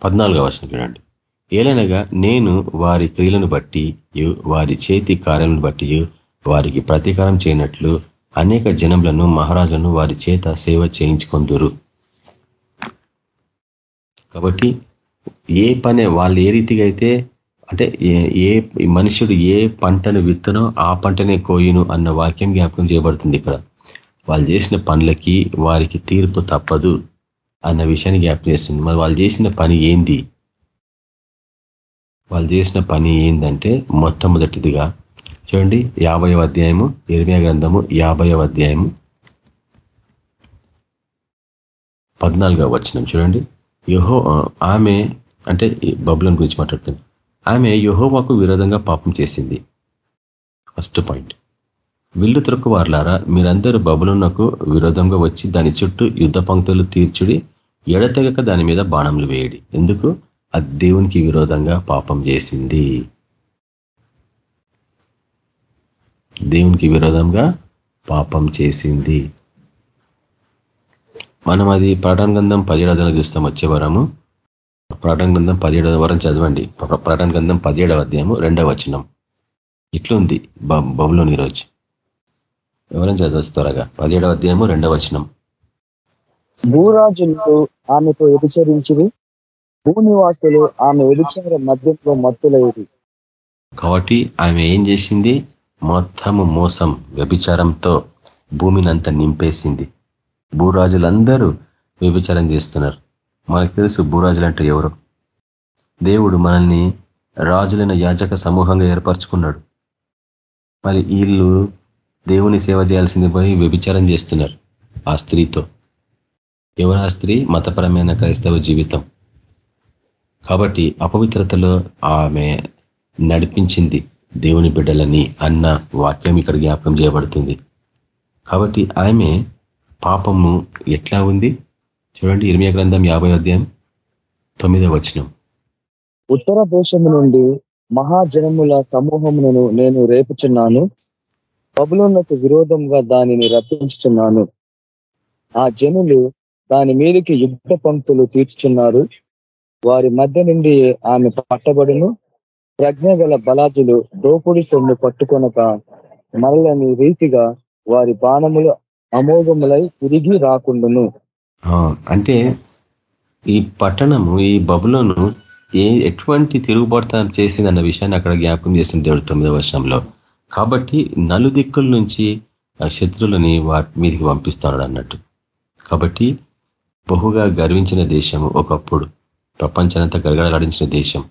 పద్నాలుగవ వర్షం చూడండి. ఏలనగా నేను వారి క్రియలను బట్టి వారి చేతి కార్యాలను బట్టి వారికి ప్రతీకారం చేయనట్లు అనేక జనములను మహారాజులను వారి చేత సేవ చేయించుకొందురు. కాబట్టి ఏ పని వాళ్ళు ఏ రీతిగా అయితే అంటే ఏ మనుషుడు ఏ పంటను విత్తనో ఆ పంటనే కోయును అన్న వాక్యం జ్ఞాపకం చేయబడుతుంది ఇక్కడ. వాళ్ళు చేసిన పనులకి వారికి తీర్పు తప్పదు అన్న విషయాన్ని జ్ఞాపకం చేస్తుంది. మరి వాళ్ళు చేసిన పని ఏంది? వాళ్ళు చేసిన పని ఏంటంటే మొట్టమొదటిదిగా చూడండి యాభైవ అధ్యాయము ఇరవై గ్రంథము యాభైవ అధ్యాయము పద్నాలుగవ వచనం చూడండి. యహో ఆమె అంటే బబులను గురించి మాట్లాడుతుంది. ఆమె యహోవాకు విరోధంగా పాపం చేసింది. First point. విల్లు త్రొక్కు వార్లారా మీరందరూ బబులున్నకు విరోధంగా వచ్చి దాని చుట్టూ యుద్ధ పంక్తులు తీర్చుడి ఎడతెగక దాని మీద బాణములు వేయడి. ఎందుకు? అది దేవునికి విరోధంగా పాపం చేసింది. దేవునికి విరోధంగా పాపం చేసింది. మనం అది ప్రకటన గ్రంథం పదిహేడవ చూస్తాం. వచ్చే వరము ప్రకటన గ్రంథం పదిహేడవ వరం చదవండి. ప్రకటన గ్రంథం పదిహేడవ అధ్యాయము రెండవ వచనం. ఇట్లుంది బబులోని ఈరోజు. ఎవరైనా చదవచ్చు త్వరగా. పదిహేడవ అధ్యాయము రెండవ వచనం.
భూరాజులు ఆమెతో వ్యభిచరించివి భూనివాసులు ఆమె వ్యభిచార మధ్యంలో మత్తులయ్యేది
కాబట్టి ఆమె ఏం చేసింది? మొత్తము మోసం వ్యభిచారంతో భూమిని అంతా నింపేసింది. భూరాజులందరూ వ్యభిచారం చేస్తున్నారు. మనకు తెలుసు భూరాజులు అంటే ఎవరు? దేవుడు మనల్ని రాజులైన యాజక సమూహంగా ఏర్పరచుకున్నాడు. మరి వీళ్ళు దేవుని సేవ చేయాల్సింది పోయి వ్యభిచారం చేస్తున్నారు ఆ స్త్రీతో. ఎవరు ఆ స్త్రీ? మతపరమైన క్రైస్తవ జీవితం. కాబట్టి అపవిత్రతలో ఆమె నడిపించింది దేవుని బిడ్డలని అన్న వాక్యం ఇక్కడ జ్ఞాపకం చేయబడుతుంది. కాబట్టి ఆమె పాపము ఎట్లా ఉంది? చూడండి ఇరిమియ గ్రంథం యాభై అధ్యాయం తొమ్మిదో వచనం.
ఉత్తర దేశము నుండి మహాజనముల సమూహములను నేను రేపుచున్నాను. పబులోన్నకు విరోధంగా దానిని రప్పించుచున్నాను. ఆ జనులు దాని మీదకి యుద్ధ పంక్తులు తీర్చుచున్నారు. వారి మధ్య నుండి ఆమె పట్టబడును. ప్రజ్ఞ గల బలాజులు దోపుడి సొమ్ము పట్టుకొనక మరలని రీతిగా వారి బాణములు అమోఘములై తిరిగి రాకుండును.
అంటే ఈ పట్టణము ఈ బబులోను ఏ ఎటువంటి తిరుగుబడుతనం చేసింది అన్న విషయాన్ని అక్కడ జ్ఞాపకం చేసింది దేవుడు తొమ్మిదవ వర్షంలో కాబట్టి నలుదిక్కుల నుంచి శత్రులని వాటి మీదకి పంపిస్తున్నాడు అన్నట్టు. కాబట్టి బహుగా గర్వించిన దేశము ఒకప్పుడు ప్రపంచానంతా గడగడలాడించిన దేశం.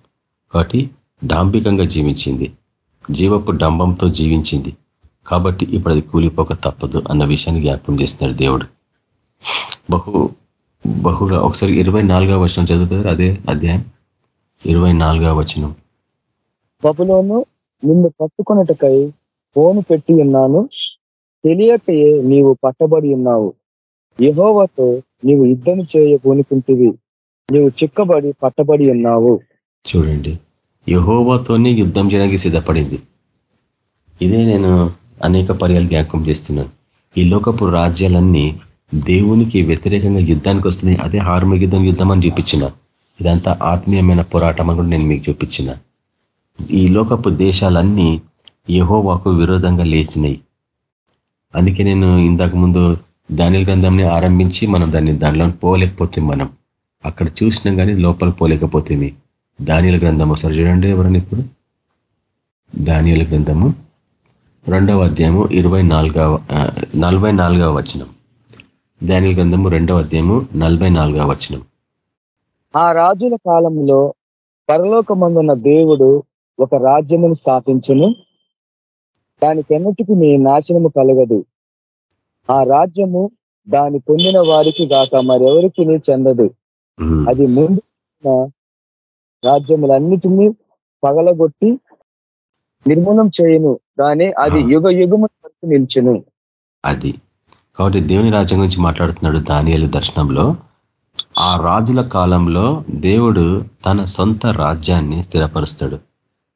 కాబట్టి డాంబికంగా జీవించింది. జీవపు డంబంతో జీవించింది. కాబట్టి ఇప్పుడు అది కూలిపోక తప్పదు అన్న విషయాన్ని జ్ఞాపకం చేస్తున్నాడు దేవుడు. బహు బహుగా ఒకసారి ఇరవై నాలుగవ వచనం చదువుతారు అదే అధ్యాయం. ఇరవై నాలుగవ వచనం.
బబులోను నిన్ను పట్టుకున్నట్టుకై ఫోను పెట్టి ఉన్నాను. తెలియకయే నీవు పట్టబడి ఉన్నావు. యహోవతో నీవు యుద్ధం చేయ పూనుకుంటువి నీవు చిక్కబడి పట్టబడి ఉన్నావు.
చూడండి. యహోవాతోనే యుద్ధం చేయడానికి సిద్ధపడింది. ఇదే నేను అనేక పర్యాలు జ్ఞాపకం చేస్తున్నాను. ఈ లోకపు రాజ్యాలన్నీ దేవునికి వ్యతిరేకంగా యుద్ధానికి వస్తున్నాయి. అదే యుద్ధం యుద్ధం అని చూపించిన. ఇదంతా ఆత్మీయమైన పోరాటం అని కూడా నేను మీకు చూపించిన. ఈ లోకపు దేశాలన్నీ యహోవాకు విరోధంగా లేచినాయి. అందుకే నేను ఇంతకు ముందు దానిల గ్రంథంని ఆరంభించి మనం దాన్ని దానిలో పోలేకపోతే మనం. అక్కడ చూసినాం కానీ లోపల పోలేకపోతే దానిల గ్రంథం ఒకసారి చూడండి ఎవరని ఇప్పుడు? దానియల గ్రంథము రెండవ అధ్యాయము ఇరవై నాలుగవ నలభై నాలుగవ వచనం. దానిల గ్రంథము రెండవ అధ్యాయము నలభై నాలుగవ వచనం.
ఆ రాజుల కాలంలో పరలోకమందున్న దేవుడు ఒక రాజ్యమును స్థాపించును. దానికెన్నిటికి నీ నాశనము కలగదు. ఆ రాజ్యము దాని పొందిన వారికి గాక మరెవరికి చెందదు. అది ముందు రాజ్యములన్నిటినీ పగలగొట్టి నిర్మూలం చేయను. కానీ అది యుగ యుగము నిల్చును.
అది. కాబట్టి దేవుని రాజ్యం గురించి మాట్లాడుతున్నాడు దానియలు దర్శనంలో. ఆ రాజుల కాలంలో దేవుడు తన సొంత రాజ్యాన్ని స్థిరపరుస్తాడు.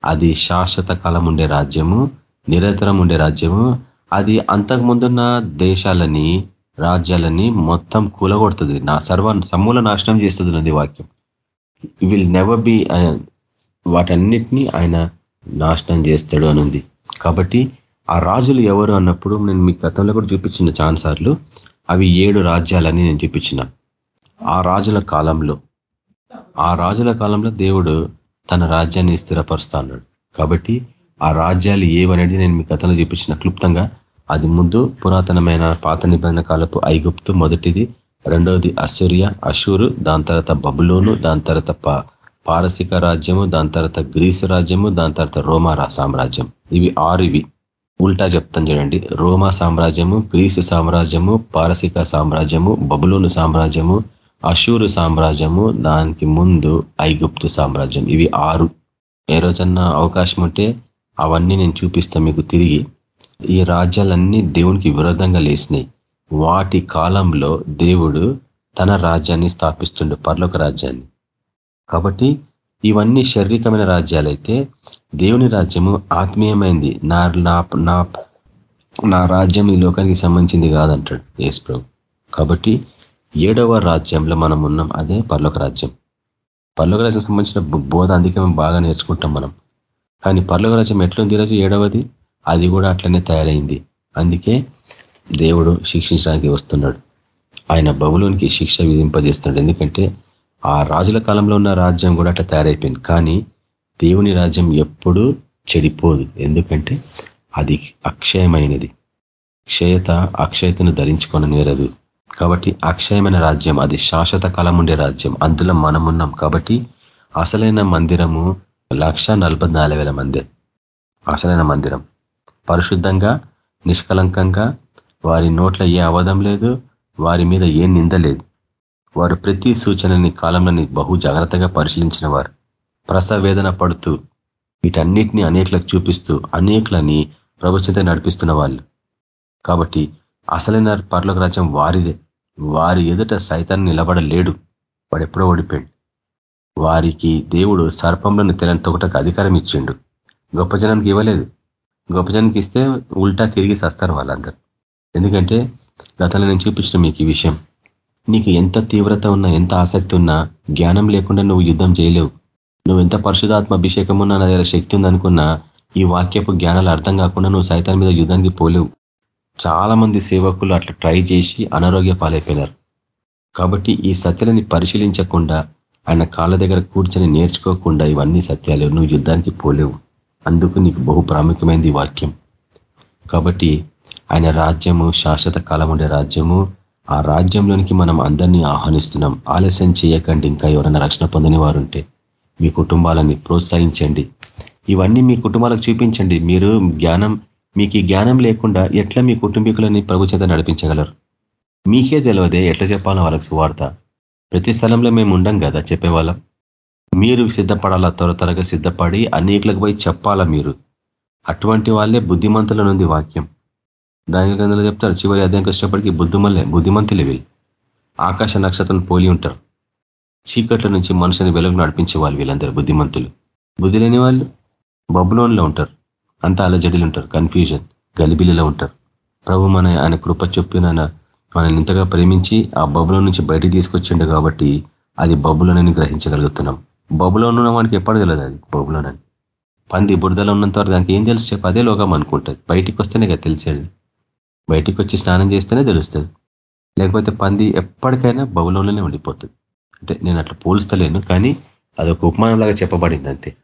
అది శాశ్వత కాలం ఉండే రాజ్యము నిరంతరం ఉండే రాజ్యము. అది అంతకుముందున్న దేశాలని రాజ్యాలని మొత్తం కూలగొడుతుంది. నా సర్వ సమూల నాశనం చేస్తుంది నది వాక్యం విల్ నెవర్ బి వాటన్నిటినీ ఆయన నాశనం చేస్తాడు అనుంది. కాబట్టి ఆ రాజులు ఎవరు అన్నప్పుడు నేను మీ గతంలో కూడా చూపించిన చాన్సార్లు అవి ఏడు రాజ్యాలని నేను చూపించిన. ఆ రాజుల కాలంలో ఆ రాజుల కాలంలో దేవుడు తన రాజ్యాన్ని స్థిరపరుస్తా అన్నాడు కాబట్టి ఆ రాజ్యాలు ఏవనేది నేను మీ గతంలో చూపించిన క్లుప్తంగా అది ముందు పురాతనమైన పాత నిబంధన కాలపు ఐగుప్తు మొదటిది రెండవది అసూర్య అషూరు దాని తర్వాత బబులోను దాని తర్వాత పారసిక రాజ్యము దాని తర్వాత గ్రీసు రాజ్యము దాని తర్వాత రోమా సామ్రాజ్యం. ఇవి ఆరు ఇవి ఉల్టా చెప్తాను చూడండి. రోమా సామ్రాజ్యము గ్రీసు సామ్రాజ్యము పారసిక సామ్రాజ్యము బబులోను సామ్రాజ్యము అషూరు సామ్రాజ్యము దానికి ముందు ఐగుప్తు సామ్రాజ్యం. ఇవి ఆరు. ఏ రోజన్నా అవకాశం ఉంటే అవన్నీ నేను చూపిస్తాను మీకు తిరిగి. ఈ రాజ్యాలన్నీ దేవునికి విరోధంగా లేసినాయి. వాటి కాలంలో దేవుడు తన రాజ్యాన్ని స్థాపిస్తుండు పర్లోక రాజ్యాన్ని. కాబట్టి ఇవన్నీ శారీరకమైన రాజ్యాలైతే దేవుని రాజ్యము ఆత్మీయమైంది. నా నా నా రాజ్యం ఈ లోకానికి సంబంధించింది కాదంటాడు యేసు ప్రభు కాబట్టి ఏడవ రాజ్యంలో మనం ఉన్నాం. అదే పర్లోక రాజ్యం. పర్లోక రాజ్యం సంబంధించిన బోధ అందుకే మేము బాగా నేర్చుకుంటాం మనం. కానీ పర్లోక రాజ్యం ఎట్లుంది ఈరోజు? ఏడవది? అది కూడా అట్లనే తయారైంది. అందుకే దేవుడు శిక్షించడానికి వస్తున్నాడు. ఆయన బబులోనికి శిక్ష విధింపజేస్తున్నాడు. ఎందుకంటే ఆ రాజుల కాలంలో ఉన్న రాజ్యం కూడా అట్లా తయారైపోయింది. కానీ దేవుని రాజ్యం ఎప్పుడూ చెడిపోదు. ఎందుకంటే అది అక్షయమైనది. క్షయత అక్షయతను ధరించుకొని నేరదు. కాబట్టి అక్షయమైన రాజ్యం అది శాశ్వత కాలం ఉండే రాజ్యం. అందులో మనమున్నాం కాబట్టి అసలైన మందిరము లక్ష మంది. అసలైన మందిరం. పరిశుద్ధంగా నిష్కలంకంగా వారి నోట్ల ఏ అవధం లేదు వారి మీద ఏ నింద లేదు. వారు ప్రతి సూచనని కాలంలోని బహు జాగ్రత్తగా పరిశీలించిన వారు. ప్రసవేదన పడుతూ వీటన్నిటిని అనేకలకు చూపిస్తూ అనేకులని ప్రభుత్వంతో నడిపిస్తున్న వాళ్ళు. కాబట్టి అసలైన పర్లోక రాజ్యం వారిదే. వారి ఎదుట సైతాన్ని నిలబడలేడు. వాడు ఎప్పుడో ఓడిపోయాడు. వారికి దేవుడు సర్పంలోని తెలని తొకటకు అధికారం ఇచ్చిండు. గొప్ప జనానికి ఇవ్వలేదు. గొప్ప జనానికి ఇస్తే ఉల్టా తిరిగి సస్తారు వాళ్ళందరూ. ఎందుకంటే గతంలో నేను చూపించిన మీకు ఈ విషయం. నీకు ఎంత తీవ్రత ఉన్నా ఎంత ఆసక్తి ఉన్నా జ్ఞానం లేకుండా నువ్వు యుద్ధం చేయలేవు. నువ్వు ఎంత పరిశుధాత్మ అభిషేకము నా దగ్గర శక్తి ఉందనుకున్నా ఈ వాక్యపు జ్ఞానాలు అర్థం కాకుండా నువ్వు సైతాన్ మీద యుద్ధానికి పోలేవు. చాలా మంది సేవకులు అట్లా ట్రై చేసి అనారోగ్య పాలైపోయినారు. కాబట్టి ఈ సత్యాలని పరిశీలించకుండా ఆయన కాళ్ళ దగ్గర కూర్చొని నేర్చుకోకుండా ఇవన్నీ సత్యాలు నువ్వు యుద్ధానికి పోలేవు. అందుకు నీకు బహు ప్రాముఖ్యమైనది వాక్యం. కాబట్టి ఆయన రాజ్యము శాశ్వత కాలం ఉండే రాజ్యము ఆ రాజ్యంలోనికి మనం అందరినీ ఆహ్వానిస్తున్నాం. ఆలస్యం చేయకండి ఇంకా ఎవరైనా రక్షణ పొందని వారుంటే మీ కుటుంబాలని ప్రోత్సహించండి. ఇవన్నీ మీ కుటుంబాలకు చూపించండి. మీరు జ్ఞానం మీకు ఈ జ్ఞానం లేకుండా ఎట్లా మీ కుటుంబీకులని ప్రభు చేత నడిపించగలరు? మీకే తెలియదే ఎట్లా చెప్పాలో వాళ్ళకి సువార్త ప్రతి స్థలంలో మేము ఉండం కదా చెప్పేవాళ్ళం. మీరు సిద్ధపడాలా? త్వర త్వరగా సిద్ధపడి అనేకులకు పోయి చెప్పాలా మీరు? అటువంటి వాళ్ళే బుద్ధిమంతుల నుండి వాక్యం. దాని గ్రంథంలో చెప్తారు చివరి అధ్యాయంకి కష్టపడికి బుద్ధిమల్లే బుద్ధిమంతులే వీళ్ళు. ఆకాశ నక్షత్రం పోలి ఉంటారు. చీకట్ల నుంచి మనుషుని వెలుగు నడిపించే వాళ్ళు వీళ్ళందరూ బుద్ధిమంతులు. బుద్ధి లేని వాళ్ళు బబులోన్లో ఉంటారు. అంతా అలజడిలు ఉంటారు. కన్ఫ్యూజన్ గలిబిలిలో ఉంటారు. ప్రభు మన ఆయన కృప చొప్పిన మనల్ని ఇంతగా ప్రేమించి ఆ బబులో నుంచి బయటికి తీసుకొచ్చిండు కాబట్టి అది బబులోనని గ్రహించగలుగుతున్నాం. బబులో ఉన్న వానికి ఎప్పుడు తెలియదు అది బబులోనని. పంది బురదలో ఉన్నంత వరకు దానికి ఏం తెలుసు చెప్పి? అదే లోకం అనుకుంటుంది. బయటికి వస్తేనే కదా తెలిసేది. బయటికి వచ్చి స్నానం చేస్తేనే తెలుస్తుంది. లేకపోతే పంది ఎప్పటికైనా బబులోనే ఉండిపోతుంది. అంటే నేను అట్లా పోలుస్తలేను కానీ అదొక ఉపమానంలాగా చెప్పబడింది అంతే.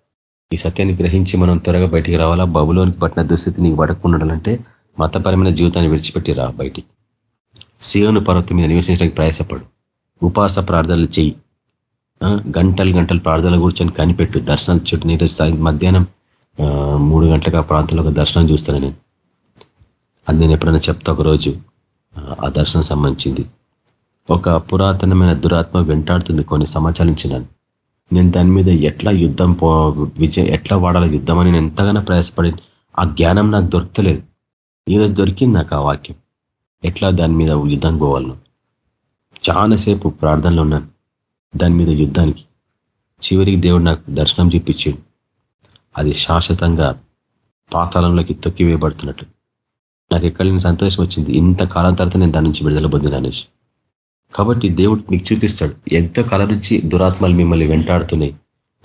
ఈ సత్యాన్ని గ్రహించి మనం త్వరగా బయటికి రావాలా? బబులోనికి పట్టిన దుస్థితి నీకు పడకుండాలంటే మతపరమైన జీవితాన్ని విడిచిపెట్టి రా బయటికి. శివను పర్వతం మీద నివసించడానికి ప్రయాసపడు. ఉపాస ప్రార్థనలు చెయ్యి. గంటలు గంటలు ప్రార్థనలు కూర్చొని కనిపెట్టు. దర్శనం చుట్టూ నీటి మధ్యాహ్నం మూడు గంటలకు ఆ ప్రాంతంలో ఒక దర్శనం చూస్తాను నేను. అది నేను ఎప్పుడైనా చెప్తా ఒకరోజు. ఆ దర్శనం సంబంధించింది. ఒక పురాతనమైన దురాత్మ వెంటాడుతుంది కొన్ని సమాచారించినాను నేను దాని మీద ఎట్లా యుద్ధం పో విజయం ఎట్లా వాడాలి యుద్ధం అని నేను ఎంతగానో ప్రయాసపడి ఆ జ్ఞానం నాకు దొరకలేదు. ఈరోజు దొరికింది నాకు ఆ వాక్యం. ఎట్లా దాని మీద యుద్ధం పోవాలను. చాలాసేపు ప్రార్థనలో ఉన్నాను దాని మీద యుద్ధానికి. చివరికి దేవుడు నాకు దర్శనం చూపించాడు. అది శాశ్వతంగా పాతాళంలోకి తొక్కివేయబడుతున్నట్లు నాకు ఎక్కడ సంతోషం వచ్చింది. ఇంత కాలం తర్వాత నేను దాని నుంచి విడుదల పొందిన అనేసి. కాబట్టి దేవుడు మీకు చూపిస్తాడు. ఎంతో కాలం నుంచి దురాత్మలు మిమ్మల్ని వెంటాడుతున్నాయి?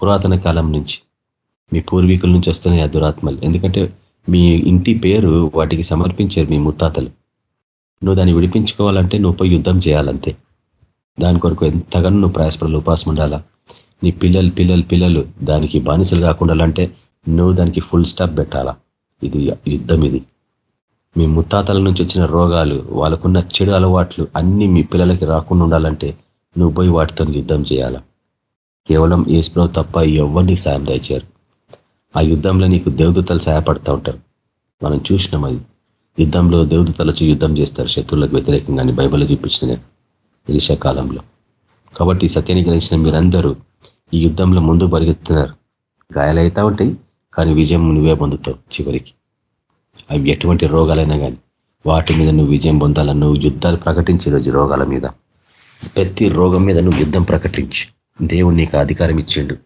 పురాతన కాలం నుంచి. మీ పూర్వీకుల నుంచి వస్తున్నాయి ఆ దురాత్మలు. ఎందుకంటే మీ ఇంటి పేరు వాటికి సమర్పించారు మీ ముత్తాతలు. నువ్వు దాన్ని విడిపించుకోవాలంటే నువ్వు పోయి యుద్ధం చేయాలంతే. దాని కొరకు ఎంతగానో నువ్వు ప్రయాసపడాలి ఉపాసం ఉండాలా. నీ పిల్లలు పిల్లలు పిల్లలు దానికి బానిసలు కాకుండా అంటే నువ్వు దానికి ఫుల్ స్టాప్ పెట్టాలా? ఇది యుద్ధం ఇది. మీ ముత్తాతల నుంచి వచ్చిన రోగాలు వాళ్ళకున్న చెడు అలవాట్లు అన్ని మీ పిల్లలకి రాకుండా ఉండాలంటే నువ్వు పోయి వాటితో యుద్ధం చేయాలా? కేవలం ఏసులో తప్ప ఎవరిని సాయం దయచేయరు. ఆ యుద్ధంలో నీకు దేవదూతలు సహాయపడతా ఉంటారు. మనం చూసినాం అది. యుద్ధంలో దేవదూతలు వచ్చి యుద్ధం చేస్తారు. శత్రువులకు వ్యతిరేకంగా బైబిల్ చూపించిన ఇరిషా కాలంలో. కాబట్టి సత్యాన్ని గ్రహించిన మీరందరూ ఈ యుద్ధంలో ముందు పరిగెత్తున్నారు గాయాలైతా ఉంటాయి కానీ విజయం నువ్వే పొందుతావు చివరికి. అవి ఎటువంటి రోగాలైనా కానీ వాటి మీద నువ్వు విజయం పొందాలని నువ్వు యుద్ధాలు ప్రకటించే రోజు రోగాల మీద. ప్రతి రోగం మీద నువ్వు యుద్ధం ప్రకటించు. దేవుడు నీకు అధికారం ఇచ్చిండు.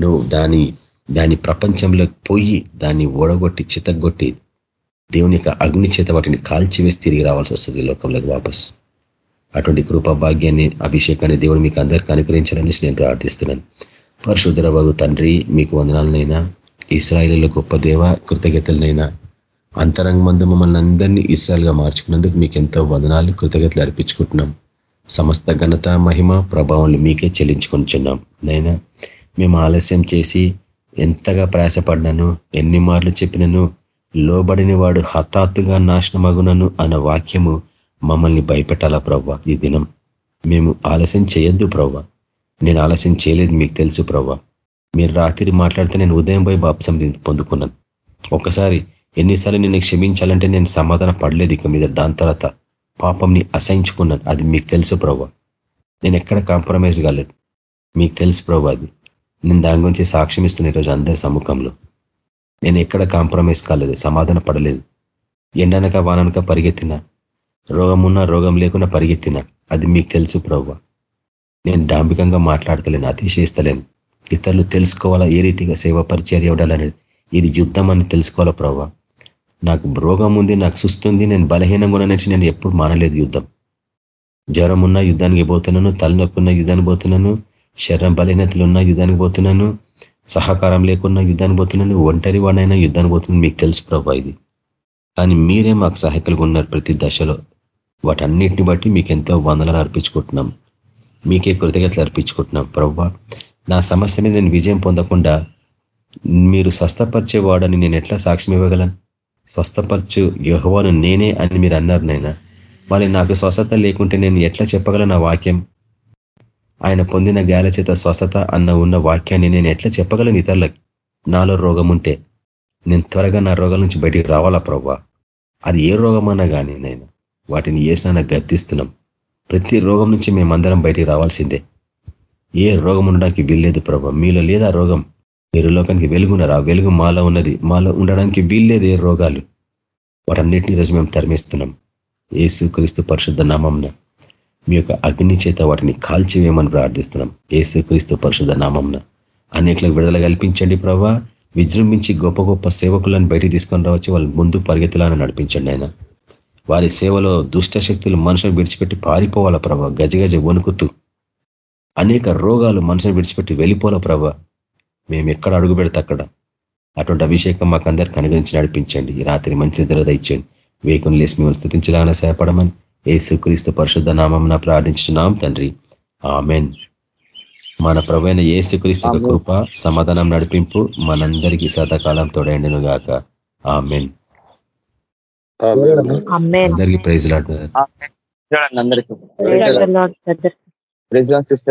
నువ్వు దాని దాని ప్రపంచంలోకి పోయి దాన్ని ఓడగొట్టి చితగొట్టి దేవుని యొక్క అగ్ని చేత వాటిని కాల్చివేసి తిరిగి రావాల్సి వస్తుంది లోకంలోకి వాపస్. అటువంటి కృపా భాగ్యాన్ని అభిషేకాన్ని దేవుడు మీకు అందరికీ అనుగ్రహించాలని నేను ప్రార్థిస్తున్నాను. పరిశుద్ధర తండ్రి మీకు వందనాలనైనా ఇస్రాయిల్లో గొప్ప దేవ కృతజ్ఞతలనైనా అంతరంగ మందు మమ్మల్ని అందరినీ ఇస్రాయల్గా మార్చుకున్నందుకు మీకు ఎంతో వదనాలు కృతజ్ఞతలు అర్పించుకుంటున్నాం. సమస్త ఘనత మహిమ ప్రభావాలు మీకే చెల్లించుకొనిచున్నాం. నైనా మేము ఆలస్యం చేసి ఎంతగా ప్రయాసపడినాను ఎన్ని మార్లు చెప్పినను లోబడిన వాడు హఠాత్తుగా నాశనమగునను అన్న వాక్యము మమ్మల్ని భయపెట్టాలా ప్రవ్వ ఈ దినం? మేము ఆలస్యం చేయొద్దు ప్రవ్వ. నేను ఆలస్యం చేయలేదు మీకు తెలుసు ప్రవ్వ. మీరు రాత్రి మాట్లాడితే నేను ఉదయం పోయి బాప్సం పొందుకున్నాను. ఒకసారి ఎన్నిసార్లు నేను క్షమించాలంటే నేను సమాధాన పడలేదు ఇక మీద. దాని తర్వాత పాపంని అసహించుకున్నాను. అది మీకు తెలుసు ప్రభు నేను ఎక్కడ కాంప్రమైజ్ కాలేదు. మీకు తెలుసు ప్రభు అది. నేను దాని గురించి సాక్ష్యం ఇస్తున్న ఈరోజు అందరి సముఖంలో. నేను ఎక్కడ కాంప్రమైజ్ కాలేదు. సమాధాన పడలేదు. ఎండనక వాననక పరిగెత్తిన. రోగం రోగం లేకుండా పరిగెత్తిన. అది మీకు తెలుసు ప్రభు నేను డాంబికంగా మాట్లాడతలేను అతిశయిస్తలేను. ఇతరులు తెలుసుకోవాలా? ఏ రీతిగా సేవ పరిచర్య అనేది ఇది యుద్ధం అని తెలుసుకోవాలా ప్రభావ నాకు రోగం ఉంది నాకు సుస్తుంది నేను బలహీనంగా ఉన్నానని నేను ఎప్పుడు మానలేదు యుద్ధం. జ్వరం ఉన్న యుద్ధానికి పోతున్నాను తలనొప్పి ఉన్న యుద్ధానికి పోతున్నాను శరీరం బలహీనతలు ఉన్న యుద్ధానికి పోతున్నాను సహకారం లేకున్నా యుద్ధానికి పోతున్నాను ఒంటరి వాడైనా యుద్ధానికి పోతున్నాను మీకు తెలుసు ప్రభా ఇది. కానీ మీరే మాకు సహాయకులుగా ఉన్నారు ప్రతి దశలో. వాటన్నిటిని బట్టి మీకు ఎంతో వందలను అర్పించుకుంటున్నాం. మీకే కృతజ్ఞతలు అర్పించుకుంటున్నాం ప్రవ్వా నా సమస్య మీద నేను విజయం పొందకుండా మీరు స్వస్థపరిచేవాడని నేను ఎట్లా సాక్ష్యం ఇవ్వగలను? స్వస్థపరచు యహోవాను నేనే అని మీరు అన్నారు నైనా మరి నాకు స్వస్థత లేకుంటే నేను ఎట్లా చెప్పగలను ఆ వాక్యం? ఆయన పొందిన గాల చేత స్వస్థత అన్న ఉన్న వాక్యాన్ని నేను ఎట్లా చెప్పగలను ఇతరులకు నాలో రోగం ఉంటే? నేను త్వరగా నా రోగాల నుంచి బయటికి రావాలా ప్రవ్వా? అది ఏ రోగమన్నా కానీ నేను వాటిని ఏసినా గర్తిస్తున్నాం ప్రతి రోగం నుంచి మేమందరం బయటికి రావాల్సిందే. ఏ రోగం ఉండడానికి వీల్లేదు ప్రభా మీలో లేదా రోగం మీరు లోకానికి వెలుగున్నారు ఆ వెలుగు మాలో ఉన్నది. మాలో ఉండడానికి వీల్లేదే రోగాలు. వాటన్నిటిని ఈరోజు మేము తరిమిస్తున్నాం. ఏసు క్రీస్తు పరిశుద్ధ నామంన మీ యొక్క అగ్ని చేత వాటిని కాల్చివేయమని ప్రార్థిస్తున్నాం. ఏసు క్రీస్తు పరిశుద్ధ నామంన అనేకలకు విడుదల కల్పించండి ప్రభా. విజృంభించి గొప్ప గొప్ప సేవకులను బయటికి తీసుకొని రావచ్చు వాళ్ళు ముందు పరిగెత్తులను నడిపించండి ఆయన వారి సేవలో దుష్ట శక్తులు మనుషులు విడిచిపెట్టి పారిపోవాల ప్రభ. గజగజ వణుకుతూ అనేక రోగాలు మనుషులు విడిచిపెట్టి వెళ్ళిపోవాల ప్రభా. మేము ఎక్కడ అడుగు పెడితే అక్కడ? అటువంటి అభిషేకం మాకు అందరికి అనుగ్రహించి నడిపించండి. ఈ రాత్రి మంచి నిద్ర ఇచ్చేయండి వేకుని లేసి మిమ్మల్ని స్థుతించలాగానే సహాయపడమని ఏసుక్రీస్తు పరిశుద్ధ నామం ప్రార్థించున్నాం తండ్రి. ఆమెన్. మన ప్రవైన ఏసుక్రీస్తు కృప సమాధానం నడిపింపు మనందరికీ సదాకాలం తోడైండును గాక. ఆమెన్. అందరికీ ప్రైజ్ లాడ్
అందరికీ.